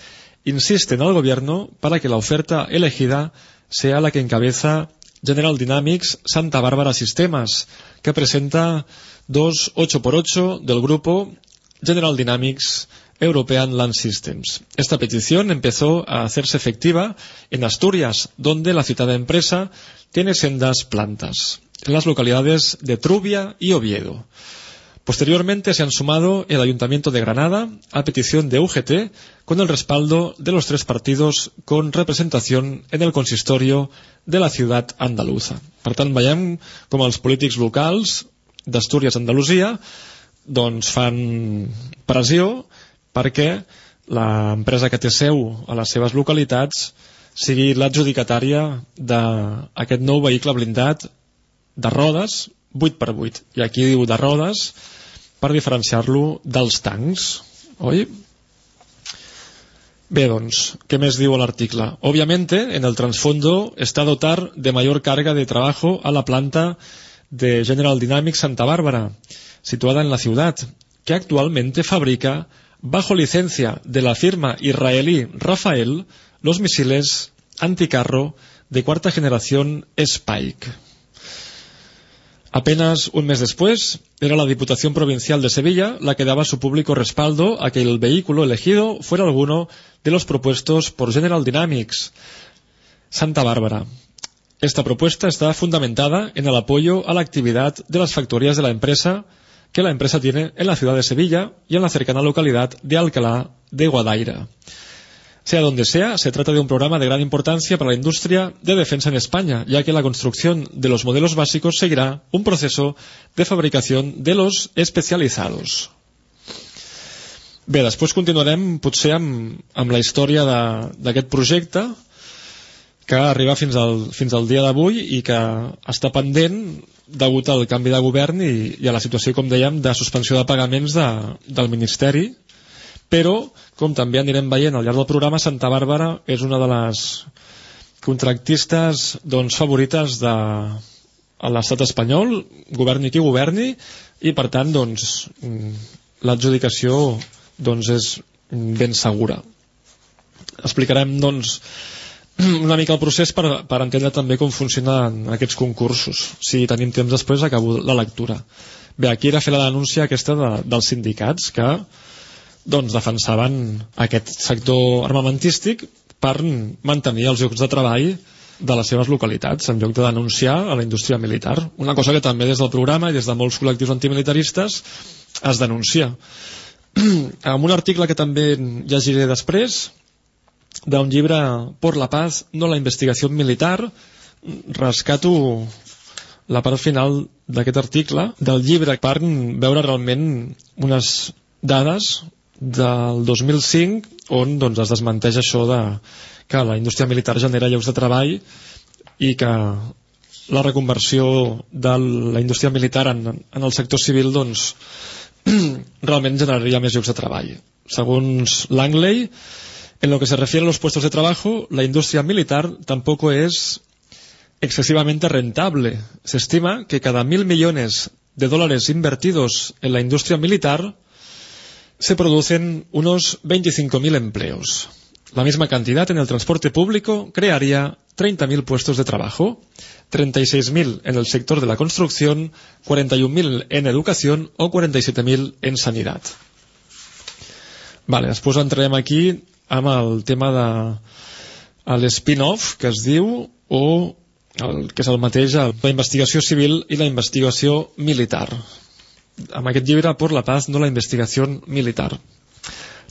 insisten al gobierno para que la oferta elegida sea la que encabeza General Dynamics Santa Bárbara Sistemas, que presenta dos 8x8 del grupo General Dynamics European Land Systems. Esta petición empezó a hacerse efectiva en Asturias, donde la citada empresa tiene sendas plantas, en las localidades de Trubia y Oviedo. Posteriormente se han sumado el Ayuntamiento de Granada a petición de UGT con el respaldo de los tres partidos con representación en el consistorio de la ciutat andaluza. Per tant, veiem com els polítics locals d'Astúries Andalusia doncs fan pressió perquè l'empresa que té seu a les seves localitats sigui l'adjudicatària d'aquest nou vehicle blindat de rodes 8x8 i aquí diu de rodes per diferenciar-lo dels tancs oi? Bé, doncs, què més diu l'article? Obviamente, en el trasfondo está dotar de mayor carga de trabajo a la planta de General Dynamics Santa Bárbara, situada en la ciudad, que actualmente fabrica, bajo licencia de la firma israelí Rafael, los misiles anticarro de cuarta generación Spike. Apenas un mes después, era la Diputación Provincial de Sevilla la que daba su público respaldo a que el vehículo elegido fuera alguno de los propuestos por General Dynamics Santa Bárbara. Esta propuesta está fundamentada en el apoyo a la actividad de las factorías de la empresa que la empresa tiene en la ciudad de Sevilla y en la cercana localidad de Alcalá de Guadaira. Sea donde sea, se trata de un programa de gran importancia para la industria de defensa en España, ya que la construcción de los modelos básicos seguirá un proceso de fabricación de los especializados. Bé, després continuarem potser amb, amb la història d'aquest projecte que arriba fins al, fins al dia d'avui i que està pendent degut al canvi de govern i, i a la situació, com dèiem, de suspensió de pagaments de, del Ministeri però, com també anirem veient al llarg del programa, Santa Bàrbara és una de les contractistes doncs, favorites de l'estat espanyol, governi qui governi, i per tant doncs, l'adjudicació doncs, és ben segura. Explicarem doncs, una mica el procés per, per entendre també com funcionen aquests concursos. Si tenim temps després acabo la lectura. Bé, aquí era fer la denúncia aquesta de, dels sindicats que doncs defensaven aquest sector armamentístic per mantenir els llocs de treball de les seves localitats, en lloc de denunciar a la indústria militar. Una cosa que també des del programa i des de molts col·lectius antimilitaristes es denuncia. en un article que també llegiré després, d'un llibre Por la paz, no la investigació militar, rescato la part final d'aquest article del llibre per veure realment unes dades del 2005 on doncs, es desmenteix això de que la indústria militar genera llocs de treball i que la reconversió de la indústria militar en, en el sector civil doncs, realment generaria més llocs de treball. Segons Langley, en lo que se refiere a los puestos de trabajo, la industria militar tampoco es excesivamente rentable. Se estima que cada mil millones de dólares invertidos en la industria militar se producen unos 25.000 empleos. La misma cantidad en el transporte público crearía 30.000 puestos de trabajo, 36.000 en el sector de la construcción, 41.000 en educación o 47.000 en sanidad. Vale, després entrem aquí amb el tema de l'spin-off que es diu o el, que és el mateix la investigació civil i la investigació militar amb aquest llibre por la paz no la investigació militar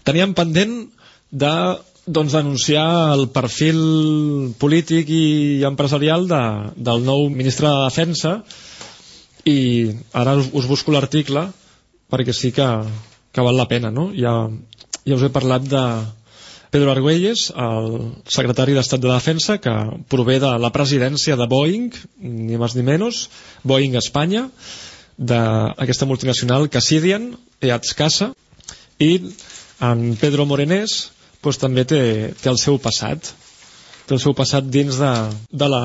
teníem pendent de doncs, denunciar el perfil polític i empresarial de, del nou ministre de Defensa i ara us, us busco l'article perquè sí que, que val la pena no? ja, ja us he parlat de, Pedro Argüelles, el secretari d'Estat de Defensa, que prové de la presidència de Boeing, ni més ni menys, Boeing Espanya, d'aquesta multinacional Cassidian, EATS Casa, i en Pedro Morenés doncs, també té, té el seu passat, té el seu passat dins de, de la,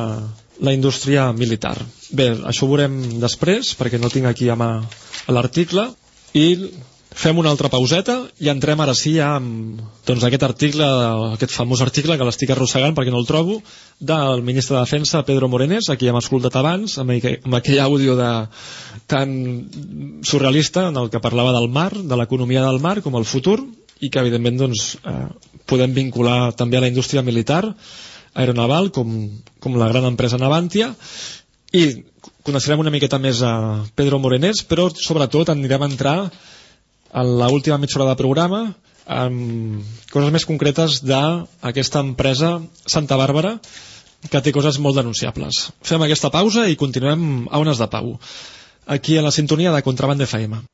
la indústria militar. Bé, això ho veurem després, perquè no tinc aquí a mà l'article, i Fem una altra pauseta i entrem ara sí ja amb doncs, aquest article, aquest famós article que l'estic arrossegant perquè no el trobo, del ministre de Defensa Pedro Morenes, a qui hem escoltat abans, amb, aquell, amb aquell àudio de, tan surrealista en el que parlava del mar, de l'economia del mar com el futur, i que evidentment doncs, eh, podem vincular també a la indústria militar aeronaval com, com la gran empresa Navantia. I coneixerem una miqueta més a Pedro Morenés però sobretot anirem a entrar en l'última mitja hora de programa amb coses més concretes d'aquesta empresa Santa Bàrbara que té coses molt denunciables. Fem aquesta pausa i continuem a Ones de Pau aquí a la sintonia de Contraband FM.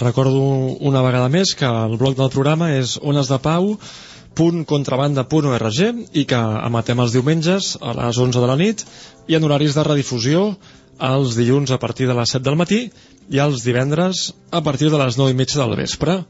Recordo una vegada més que el blog del programa és onesdepau.contrabanda.org i que emetem els diumenges a les 11 de la nit i en horaris de redifusió els dilluns a partir de les 7 del matí i els divendres a partir de les 9 i mitja del vespre.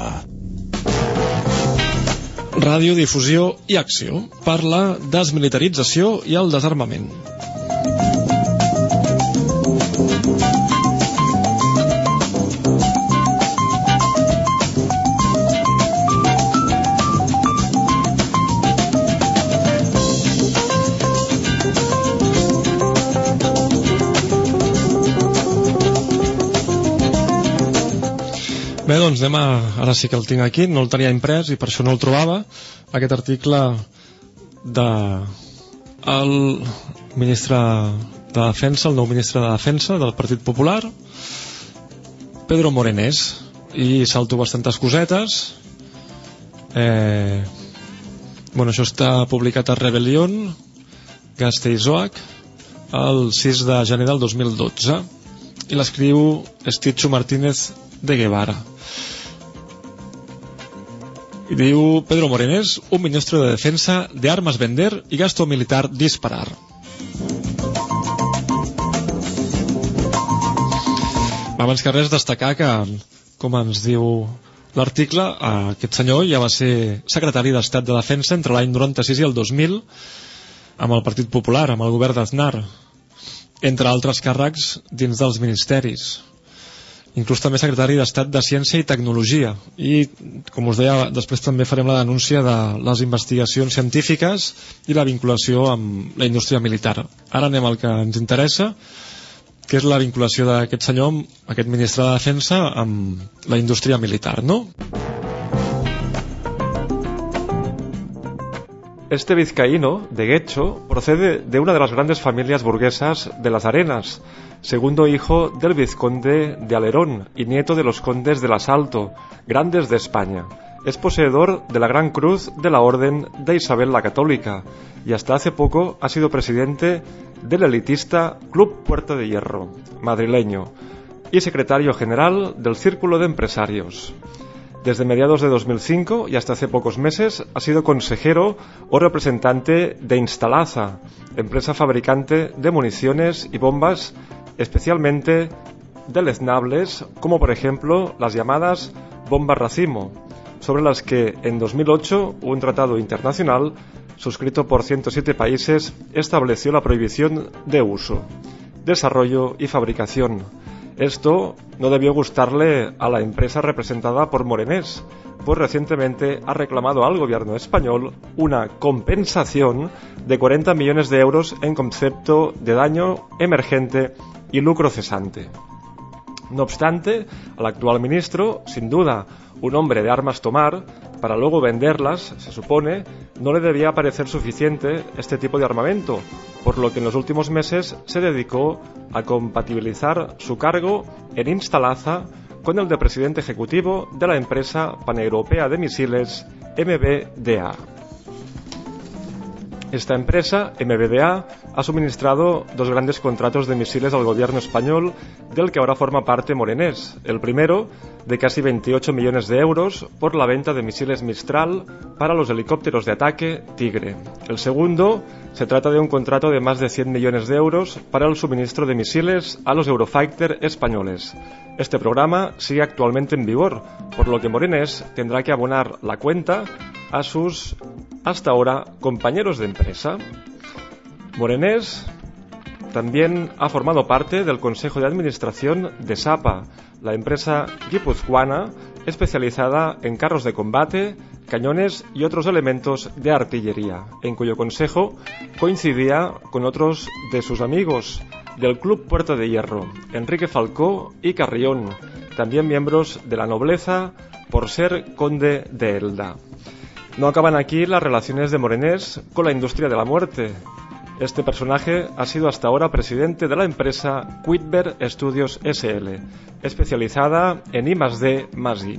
FM. Radiodifusió i acció per la desmilitarització i el desarmament. Bé, doncs anem a... Ara sí que el tinc aquí, no el tenia imprès i per això no el trobava. Aquest article de el ministre de Defensa, el nou ministre de Defensa del Partit Popular, Pedro Morenés, i salto bastantes cosetes. Eh, bueno, això està publicat a Rebellion, Gasteizoac, el 6 de gener del 2012, i l'escriu Esticho Martínez de Guevara. Y diu Pedro Morenés, un ministro de Defensa de vender y gasto militar disparar. Abans que res destacar que, com ens diu l'article, aquest senyor ja va ser secretari d'Estat de Defensa entre l'any 96 i el 2000 amb el Partit Popular, amb el govern d'Aznar, entre altres càrrecs dins dels ministeris inclús també secretari d'Estat de Ciència i Tecnologia i com us deia després també farem la denúncia de les investigacions científiques i la vinculació amb la indústria militar ara anem al que ens interessa que és la vinculació d'aquest senyor aquest ministre de Defensa amb la indústria militar no? Este vizcaíno, de Guecho, procede de una de las grandes familias burguesas de las Arenas, segundo hijo del vizconde de Alerón y nieto de los condes del Asalto, grandes de España. Es poseedor de la Gran Cruz de la Orden de Isabel la Católica y hasta hace poco ha sido presidente del elitista Club Puerta de Hierro, madrileño, y secretario general del Círculo de Empresarios. Desde mediados de 2005 y hasta hace pocos meses ha sido consejero o representante de Instalaza, empresa fabricante de municiones y bombas especialmente deleznables, como por ejemplo las llamadas bombas racimo, sobre las que en 2008 un tratado internacional suscrito por 107 países estableció la prohibición de uso, desarrollo y fabricación. Esto no debió gustarle a la empresa representada por Morenés, pues recientemente ha reclamado al gobierno español una compensación de 40 millones de euros en concepto de daño emergente y lucro cesante. No obstante, al actual ministro, sin duda un hombre de armas tomar, para luego venderlas, se supone, no le debía parecer suficiente este tipo de armamento, por lo que en los últimos meses se dedicó a compatibilizar su cargo en Instalaza con el de presidente ejecutivo de la empresa paneuropea de misiles MBDA. Esta empresa, MBDA, ha suministrado dos grandes contratos de misiles al gobierno español, del que ahora forma parte Morenés. El primero, de casi 28 millones de euros, por la venta de misiles Mistral para los helicópteros de ataque Tigre. El segundo, se trata de un contrato de más de 100 millones de euros para el suministro de misiles a los Eurofighter españoles. Este programa sigue actualmente en vigor, por lo que Morenés tendrá que abonar la cuenta a sus hasta ahora compañeros de empresa. Morenés también ha formado parte del Consejo de Administración de SAPA, la empresa guipuzcoana especializada en carros de combate, cañones y otros elementos de artillería, en cuyo consejo coincidía con otros de sus amigos del Club Puerto de Hierro, Enrique Falcó y Carrión, también miembros de la nobleza por ser conde de Elda. No acaban aquí las relaciones de Morenés con la industria de la muerte. Este personaje ha sido hasta ahora presidente de la empresa Quidber Studios SL, especializada en I.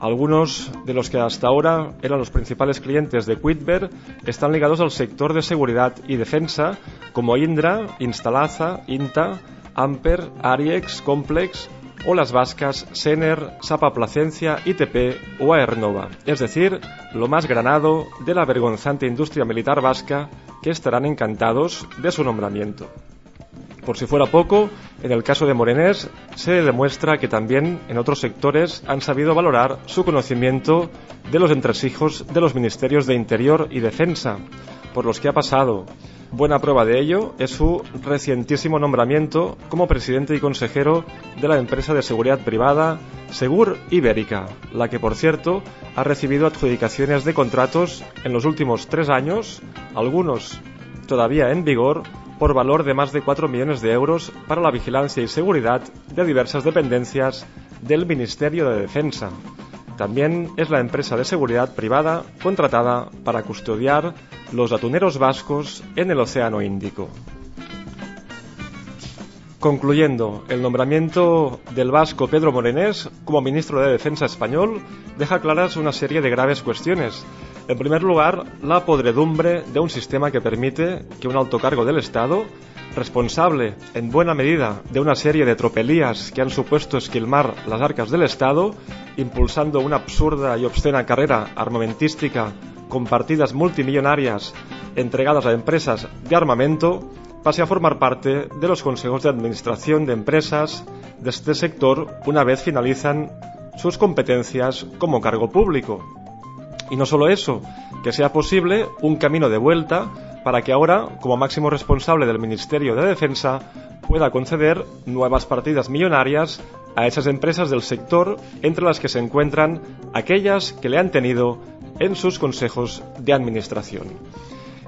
Algunos de los que hasta ahora eran los principales clientes de Quidber están ligados al sector de seguridad y defensa, como Indra, Instalaza, Inta, Amper, Ariex, Complex o las vascas Sener, Sapa Placencia, ITP o Aernova, es decir, lo más granado de la vergonzante industria militar vasca que estarán encantados de su nombramiento. Por si fuera poco, en el caso de Morenés se demuestra que también en otros sectores han sabido valorar su conocimiento de los entresijos de los ministerios de Interior y Defensa, por los que ha pasado. Buena prueba de ello es su recientísimo nombramiento como presidente y consejero de la empresa de seguridad privada Segur Ibérica, la que por cierto ha recibido adjudicaciones de contratos en los últimos tres años, algunos todavía en vigor, por valor de más de 4 millones de euros para la vigilancia y seguridad de diversas dependencias del Ministerio de Defensa. También es la empresa de seguridad privada contratada para custodiar los atuneros vascos en el Océano Índico. Concluyendo, el nombramiento del vasco Pedro Morenés como ministro de Defensa español deja claras una serie de graves cuestiones. En primer lugar, la podredumbre de un sistema que permite que un alto cargo del Estado, responsable en buena medida de una serie de tropelías que han supuesto esquilmar las arcas del Estado, impulsando una absurda y obscena carrera armamentística con partidas multimillonarias entregadas a empresas de armamento, pase a formar parte de los consejos de administración de empresas de este sector una vez finalizan sus competencias como cargo público. Y no solo eso, que sea posible un camino de vuelta para que ahora, como máximo responsable del Ministerio de Defensa, pueda conceder nuevas partidas millonarias a esas empresas del sector, entre las que se encuentran aquellas que le han tenido en sus consejos de administración.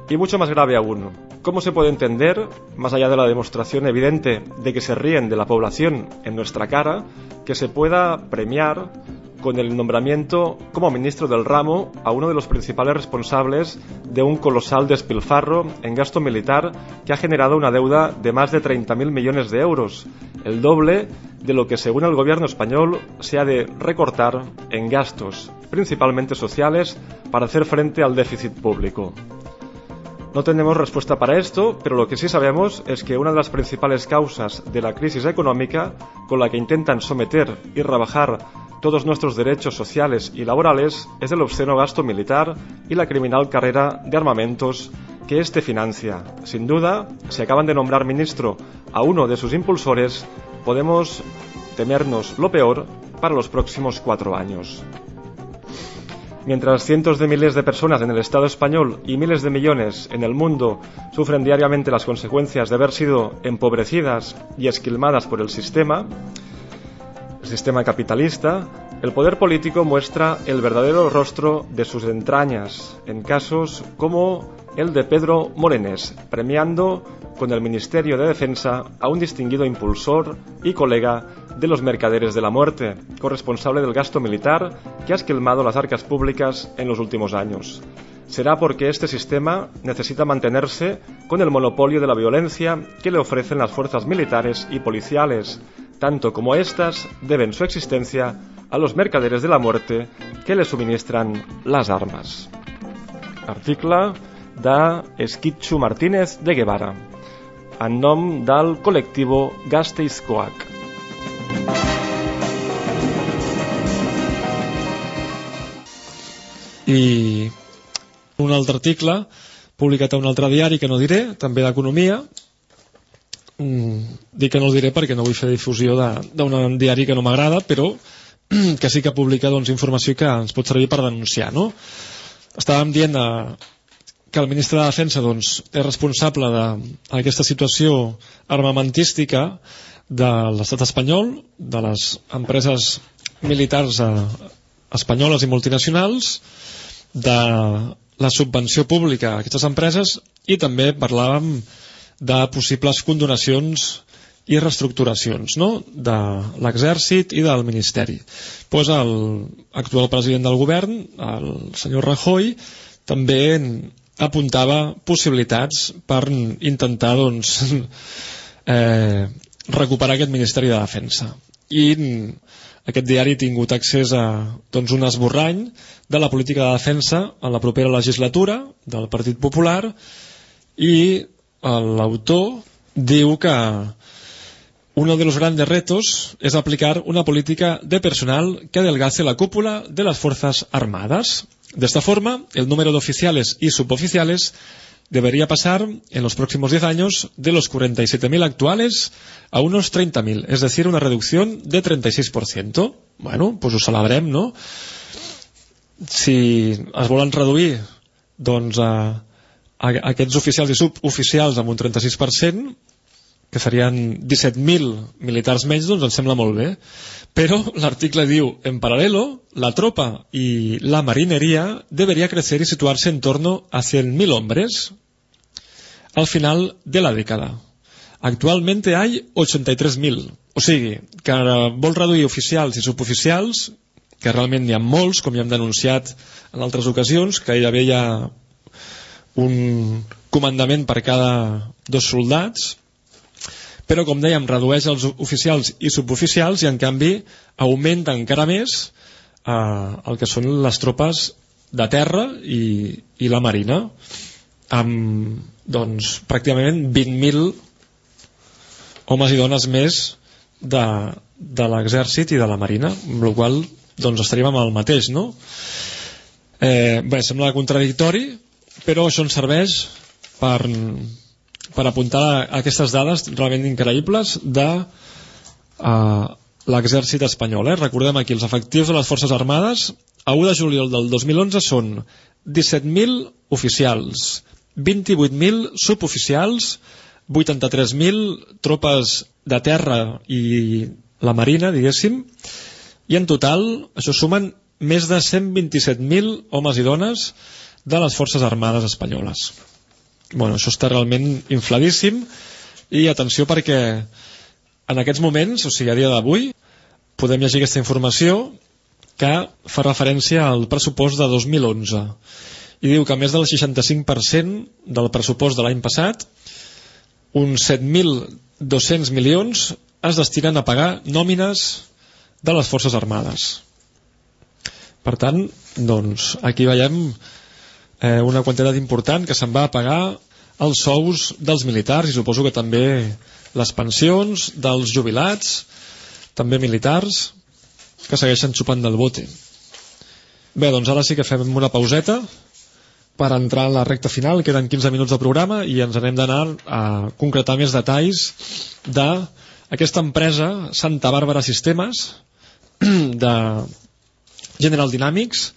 Y mucho más grave aún, ¿cómo se puede entender, más allá de la demostración evidente de que se ríen de la población en nuestra cara, que se pueda premiar con el nombramiento como ministro del ramo a uno de los principales responsables de un colosal despilfarro en gasto militar que ha generado una deuda de más de 30.000 millones de euros, el doble de lo que según el gobierno español se ha de recortar en gastos, principalmente sociales, para hacer frente al déficit público. No tenemos respuesta para esto, pero lo que sí sabemos es que una de las principales causas de la crisis económica con la que intentan someter y rebajar todos nuestros derechos sociales y laborales es el obsceno gasto militar y la criminal carrera de armamentos que éste financia. Sin duda, si acaban de nombrar ministro a uno de sus impulsores, podemos temernos lo peor para los próximos cuatro años. Mientras cientos de miles de personas en el Estado español y miles de millones en el mundo sufren diariamente las consecuencias de haber sido empobrecidas y esquilmadas por el sistema, sistema capitalista, el poder político muestra el verdadero rostro de sus entrañas en casos como el de Pedro Morenes, premiando con el Ministerio de Defensa a un distinguido impulsor y colega de los mercaderes de la muerte, corresponsable del gasto militar que ha esquilmado las arcas públicas en los últimos años. Será porque este sistema necesita mantenerse con el monopolio de la violencia que le ofrecen las fuerzas militares y policiales, tanto como éstas deben su existencia a los mercaderes de la muerte que le suministran las armas. Article de Esquitxo Martínez de Guevara, en nom del col·lectiu Gasteizkoak. I un altre article publicat a un altre diari que no diré, també d'economia mm, dic que no el diré perquè no vull fer difusió d'un diari que no m'agrada però que sí que publica doncs, informació que ens pot servir per denunciar no? estàvem dient eh, que el ministre de Defensa doncs, és responsable d'aquesta situació armamentística de l'estat espanyol, de les empreses militars eh, espanyoles i multinacionals, de la subvenció pública a aquestes empreses i també parlàvem de possibles condonacions i reestructuracions no? de l'exèrcit i del ministeri. Pues el actual president del govern, el senyor Rajoy, també apuntava possibilitats per intentar doncs, eh, recuperar aquest Ministeri de Defensa. I aquest diari ha tingut accés a doncs, un esborrany de la política de defensa en la propera legislatura del Partit Popular i l'autor diu que uno de los grandes retos es aplicar una política de personal que adelgace la cúpula de las Fuerzas Armadas. De esta forma, el número de oficiales y suboficiales debería pasar en los próximos 10 años de los 47.000 actuales a unos 30.000, es decir, una reducción de 36%. Bueno, pues ho celebrem, no? Si es volen reduir doncs, a, a aquests oficials i suboficials amb un 36%, que serien 17.000 militars menys, doncs em sembla molt bé. Però l'article diu, en paralelo, la tropa y la marinería debería crecer situarse en torno a 100.000 hombres al final de la dècada. Actualmente hay 83.000. O sigui, que vol reduir oficials i suboficials, que realment n'hi ha molts, com ja hem denunciat en altres ocasions, que hi havia un comandament per cada dos soldats, però com dèiem redueix els oficials i suboficials i en canvi augmenta encara més eh, el que són les tropes de terra i, i la marina amb doncs, pràcticament 20.000 homes i dones més de, de l'exèrcit i de la marina amb la qual doncs estaríem amb el mateix no? eh, bé, sembla contradictori però això ens serveix per, per apuntar aquestes dades realment increïbles de uh, l'exèrcit espanyol. Eh? Recordem aquí, els efectius de les Forces Armades a 1 de juliol del 2011 són 17.000 oficials, 28.000 suboficials, 83.000 tropes de terra i la marina, diguéssim, i en total això sumen més de 127.000 homes i dones de les Forces Armades espanyoles. Bueno, això està realment infladíssim i atenció perquè en aquests moments, o sigui a dia d'avui podem llegir aquesta informació que fa referència al pressupost de 2011 i diu que més del 65% del pressupost de l'any passat uns 7.200 milions es destinen a pagar nòmines de les Forces Armades. Per tant, doncs, aquí veiem eh, una quantitat important que se'n va a pagar els sous dels militars i suposo que també les pensions dels jubilats, també militars, que segueixen xupant del bote. Bé, doncs ara sí que fem una pauseta per entrar en la recta final, queden 15 minuts de programa i ens anem d'anar a concretar més detalls d'aquesta empresa Santa Bàrbara Sistemes de General Dynamics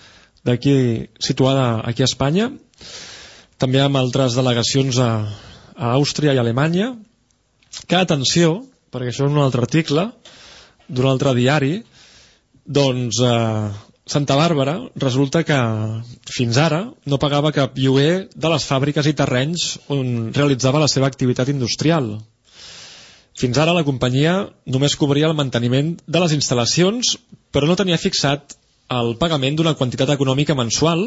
d'aquí situada aquí a Espanya també amb altres delegacions a, a Àustria i Alemanya que atenció perquè això és un altre article d'un altre diari doncs eh, Santa Bàrbara resulta que fins ara no pagava cap lloguer de les fàbriques i terrenys on realitzava la seva activitat industrial. Fins ara la companyia només cobria el manteniment de les instal·lacions però no tenia fixat el pagament d'una quantitat econòmica mensual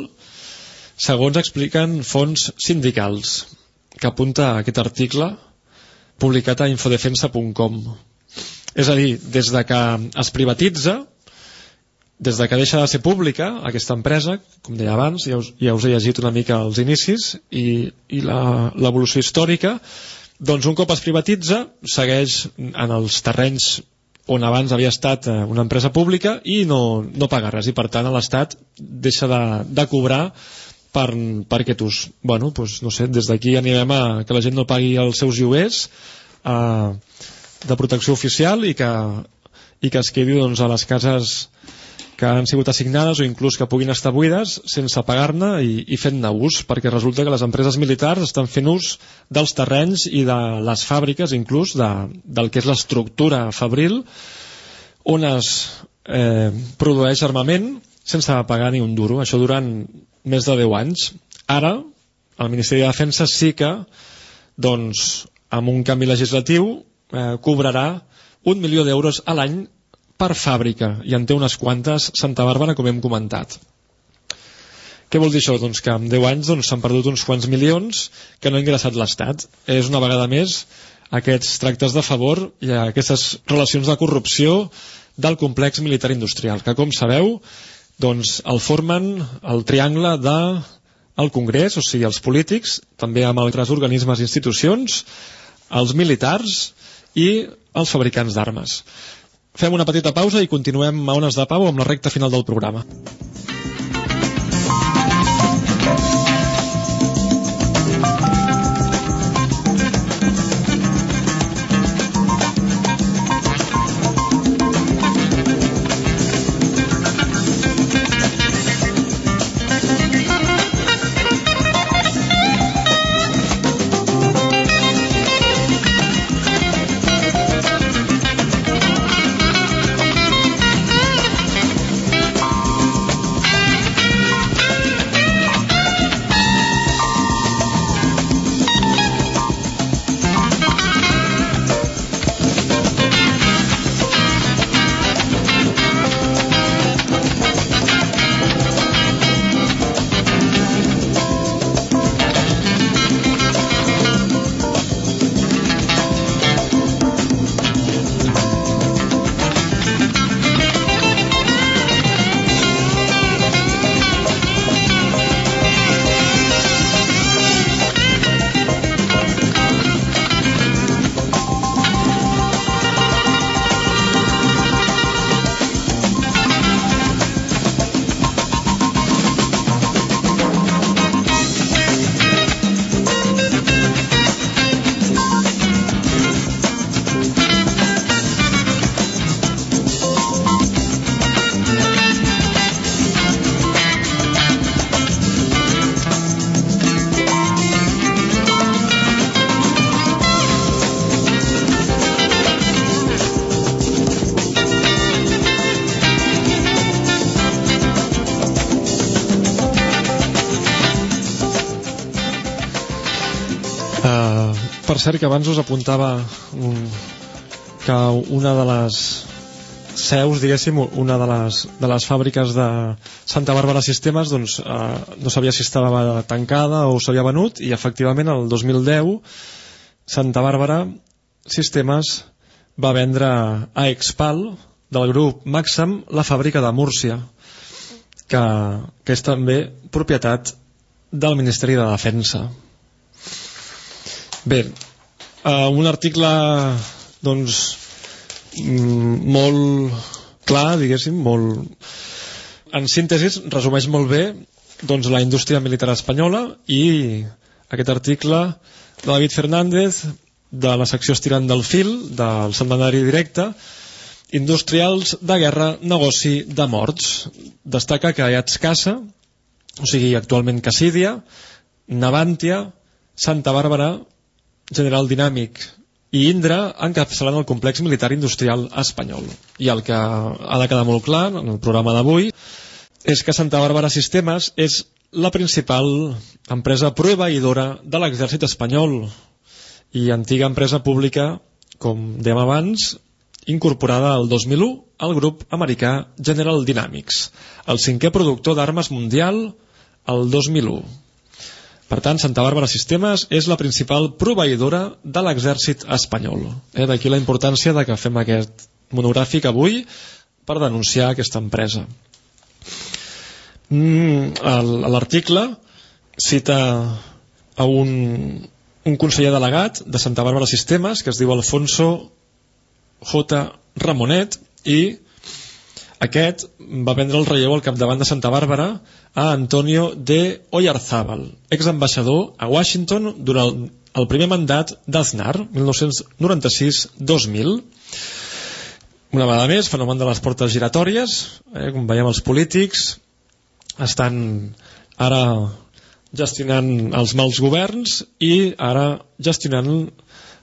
segons expliquen fons sindicals que apunta aquest article publicat a infodefensa.com és a dir, des de que es privatitza des de que deixa de ser pública aquesta empresa, com deia abans ja us, ja us he llegit una mica els inicis i, i l'evolució històrica doncs un cop es privatitza segueix en els terrenys on abans havia estat eh, una empresa pública i no, no paga res i per tant l'Estat deixa de, de cobrar per, per aquest ús. Bueno, doncs, no sé, des d'aquí anirem a que la gent no pagui els seus lloguers eh, de protecció oficial i que, i que es quedi doncs, a les cases que han sigut assignades o inclús que puguin estar buides sense pagar-ne i, i fent-ne ús, perquè resulta que les empreses militars estan fent ús dels terrenys i de les fàbriques, inclús de, del que és l'estructura fabril, on es eh, produeix armament sense pagar ni un duro. Això durant més de 10 anys. Ara, el Ministeri de Defensa sí que, doncs, amb un canvi legislatiu, eh, cobrarà un milió d'euros a l'any per fàbrica, i en té unes quantes Santa Bàrbara, com hem comentat. Què vol dir això? Doncs que en 10 anys doncs, s'han doncs, perdut uns quants milions que no ha ingressat l'Estat. És una vegada més aquests tractes de favor i aquestes relacions de corrupció del complex militar industrial, que com sabeu doncs el formen el triangle de el Congrés, o sigui, els polítics, també amb altres organismes i institucions, els militars i els fabricants d'armes. Fem una petita pausa i continuem a Ones de Pau amb la recta final del programa. Cert que abans us apuntava que una de les seus, diguéssim, una de les, de les fàbriques de Santa Bàrbara Sistemes doncs, eh, no sabia si estava tancada o s'havia venut i efectivament el 2010 Santa Bàrbara Sistemes va vendre a Expal del grup Maxam la fàbrica de Múrcia que, que és també propietat del Ministeri de Defensa. Bé eh, un article doncs mm, molt clar, diguéssim, molt... En síntesi, resumeix molt bé doncs, la indústria militar espanyola i aquest article de David Fernández de la secció estirant del fil del setmanari directe industrials de guerra, negoci de morts. Destaca que Ayats Casa o sigui actualment Cassidia Navantia, Santa Bàrbara General Dynamic i Indra encapçalant el complex militar industrial espanyol. I el que ha de quedar molt clar en el programa d'avui és que Santa Bàrbara Sistemes és la principal empresa proveïdora de l'exèrcit espanyol i antiga empresa pública, com dèiem abans, incorporada al 2001 al grup americà General Dynamics, el cinquè productor d'armes mundial el 2001. Per tant, Santa Bàrbara Sistemes és la principal proveïdora de l'exèrcit espanyol. Eh? D'aquí la importància de que fem aquest monogràfic avui per denunciar aquesta empresa. Mm, L'article cita a un, un conseller delegat de Santa Bàrbara Sistemes que es diu Alfonso J. Ramonet i aquest va prendre el relleu al capdavant de Santa Bàrbara a Antonio de Oyarzábal, exambaixador a Washington durant el primer mandat d'Aznar, 1996-2000. Una vegada més, fenomen de les portes giratòries, eh, com veiem els polítics, estan ara gestionant els mals governs i ara gestionant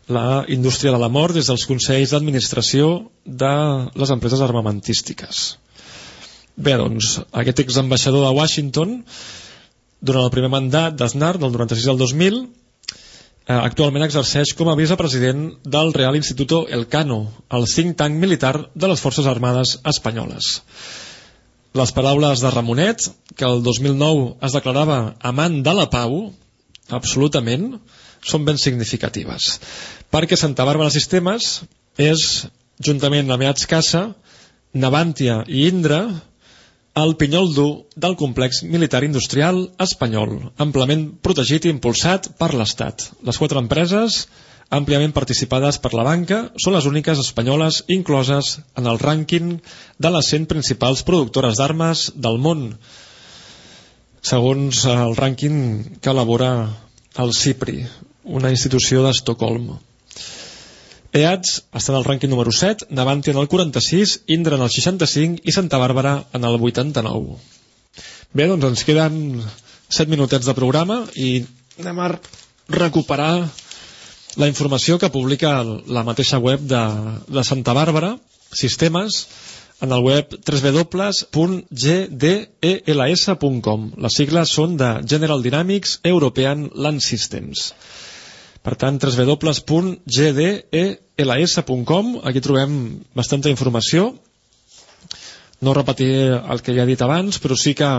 la indústria de la mort des dels consells d'administració de les empreses armamentístiques. Bé, doncs, aquest exambaixador de Washington, durant el primer mandat d'Aznar, del 96 al 2000, eh, actualment exerceix com a vicepresident del Real Instituto Elcano, el think tank militar de les Forces Armades Espanyoles. Les paraules de Ramonet, que el 2009 es declarava amant de la pau, absolutament, són ben significatives perquè Santa Bàrbara Sistemes és, juntament amb Eats Casa, Navantia i Indra, el pinyol dur del complex militar industrial espanyol, amplament protegit i impulsat per l'Estat. Les quatre empreses, àmpliament participades per la banca, són les úniques espanyoles incloses en el rànquing de les 100 principals productores d'armes del món, segons el rànquing que elabora el CIPRI, una institució d'Estocolm. EATS està en el rànquing número 7, Navanti en el 46, Indra en el 65 i Santa Bàrbara en el 89. Bé, doncs ens queden 7 minutets de programa i anem a recuperar la informació que publica la mateixa web de, de Santa Bàrbara, Sistemes, en el web www.gdels.com. Les sigles són de General Dynamics European Land Systems. Per tant, www.gdels.com, aquí trobem bastanta informació. No repetiré el que ja he dit abans, però sí que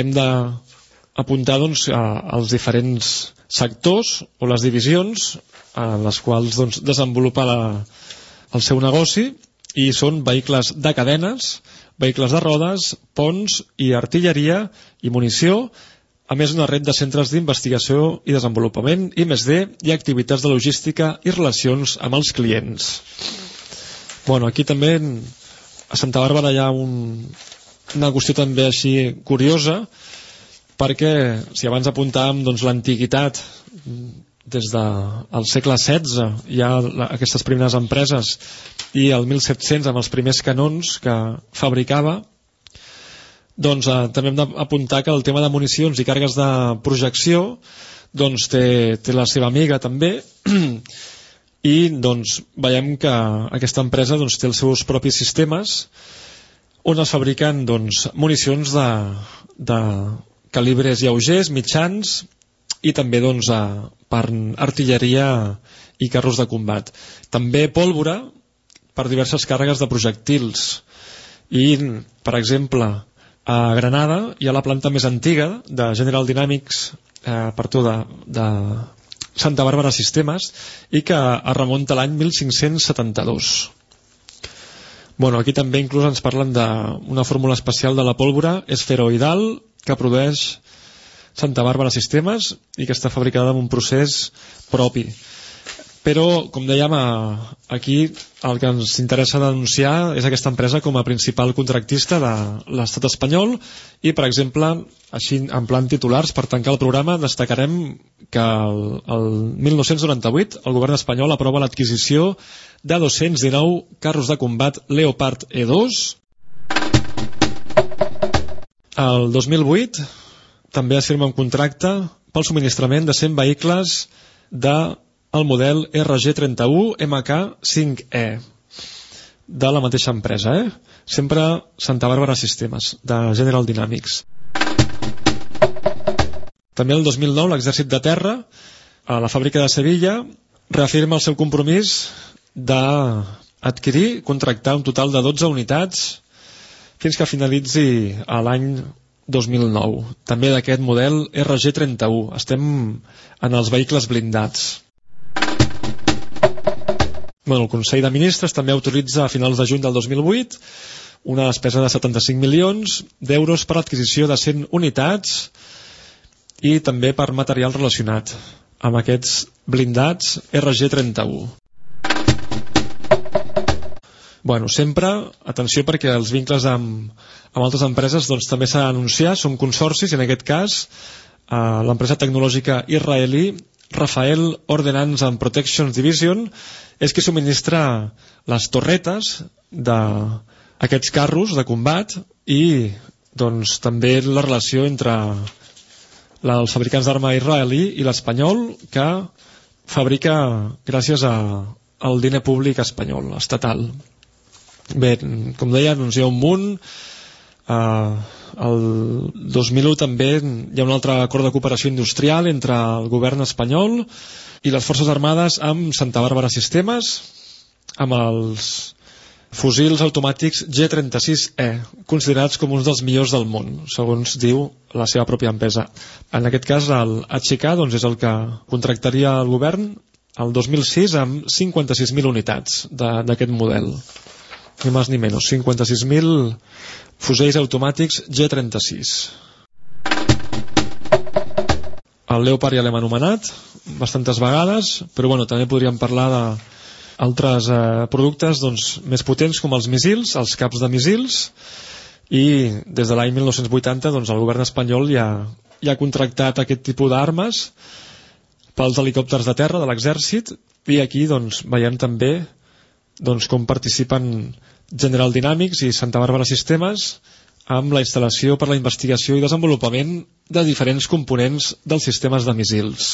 hem d'apuntar doncs, als diferents sectors o les divisions en les quals doncs, desenvolupa la, el seu negoci i són vehicles de cadenes, vehicles de rodes, ponts i artilleria i munició a més una red de centres d'investigació i desenvolupament, i més D, i activitats de logística i relacions amb els clients. Bueno, aquí també a Santa Bàrbara hi ha un, una qüestió també així curiosa, perquè si abans apuntàvem doncs, l'antiguitat des del segle XVI hi ha aquestes primeres empreses i el 1700 amb els primers canons que fabricava doncs eh, també hem d'apuntar que el tema de municions i càrregues de projecció doncs té, té la seva amiga també i doncs veiem que aquesta empresa doncs, té els seus propis sistemes on es fabriquen doncs, municions de, de calibres lleugers, mitjans i també doncs, a, per artilleria i carros de combat. També pólvora per diverses càrregues de projectils. I, per exemple, a Granada hi ha la planta més antiga de General Dynamics eh, per tot de, de Santa Bàrbara Sistemes i que es remunta l'any 1572. Bueno, aquí també inclús ens parlen d'una fórmula especial de la pólvora esferoidal que produeix Santa Bàrbara Sistemes i que està fabricada amb un procés propi però com dèiem aquí el que ens interessa denunciar és aquesta empresa com a principal contractista de l'estat espanyol i per exemple així en plan titulars per tancar el programa destacarem que el, el 1998 el govern espanyol aprova l'adquisició de 219 carros de combat Leopard E2 el 2008 també es firma un contracte pel subministrament de 100 vehicles de el model RG31 MK5E de la mateixa empresa, eh? sempre Santa Bàrbara Sistemes, de General Dynamics. També el 2009 l'exèrcit de terra a la fàbrica de Sevilla reafirma el seu compromís d'adquirir, contractar un total de 12 unitats fins que finalitzi l'any 2009. També d'aquest model RG31. Estem en els vehicles blindats. Bueno, el Consell de Ministres també autoritza a finals de juny del 2008 una despesa de 75 milions d'euros per l'adquisició de 100 unitats i també per material relacionat amb aquests blindats RG31. Bueno, sempre, atenció perquè els vincles amb, amb altres empreses doncs, també s'ha d'anunciar, són consorcis i en aquest cas eh, l'empresa tecnològica israelí Rafael Ordnance and Protection Division és qui subministra les torretes d'aquests carros de combat i doncs, també la relació entre la, els fabricants d'arma israelí i l'espanyol que fabrica gràcies a, al diner públic espanyol, estatal. Bé, com deia, doncs hi ha un munt eh, el 2001 també hi ha un altre acord de cooperació industrial entre el govern espanyol i les Forces Armades amb Santa Bàrbara Sistemes amb els fusils automàtics G36E considerats com uns dels millors del món segons diu la seva pròpia empresa. En aquest cas el HK doncs, és el que contractaria el govern el 2006 amb 56.000 unitats d'aquest model. Ni més ni menys 56.000 fusells automàtics G36. El Leopard ja l'hem anomenat bastantes vegades, però bueno, també podríem parlar d'altres eh, productes doncs, més potents com els missils, els caps de missils, i des de l'any 1980 doncs, el govern espanyol ja, ja ha contractat aquest tipus d'armes pels helicòpters de terra de l'exèrcit i aquí doncs, veiem també doncs, com participen General Dynamics i Santa Bàrbara Sistemes amb la instal·lació per la investigació i desenvolupament de diferents components dels sistemes de missils.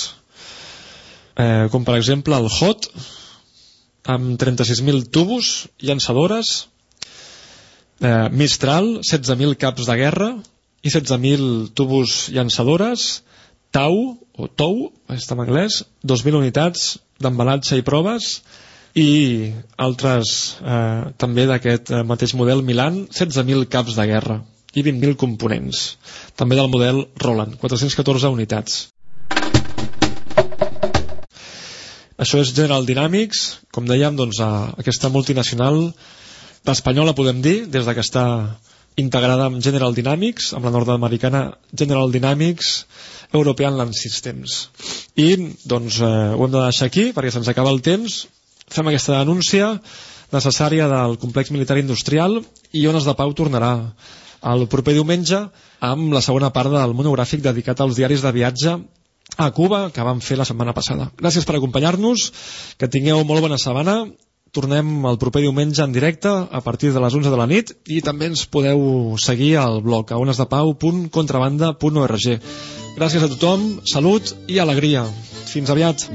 Eh, com per exemple el HOT, amb 36.000 tubos, llançadores, eh, Mistral, 16.000 caps de guerra i 16.000 tubos llançadores, TAU, o TOU, està en anglès, 2.000 unitats d'embalatge i proves, i altres eh, també d'aquest eh, mateix model Milan 16.000 caps de guerra i 20.000 components. També del model Roland 414 unitats. Això és General Dynamics. Com dèiem doncs, a aquesta multinacional espanyola podem dir des de que està integrada amb General Dynamics amb la nord-americana General Dynamics European Land Systems. I doncs eh, ho hem de deixar aquí perquè se'ns acaba el temps fem aquesta denúncia necessària del complex militar industrial i Ones de Pau tornarà el proper diumenge amb la segona part del monogràfic dedicat als diaris de viatge a Cuba que vam fer la setmana passada. Gràcies per acompanyar-nos, que tingueu molt bona setmana, tornem el proper diumenge en directe a partir de les 11 de la nit i també ens podeu seguir al blog a onesdepau.contrabanda.org Gràcies a tothom, salut i alegria. Fins aviat.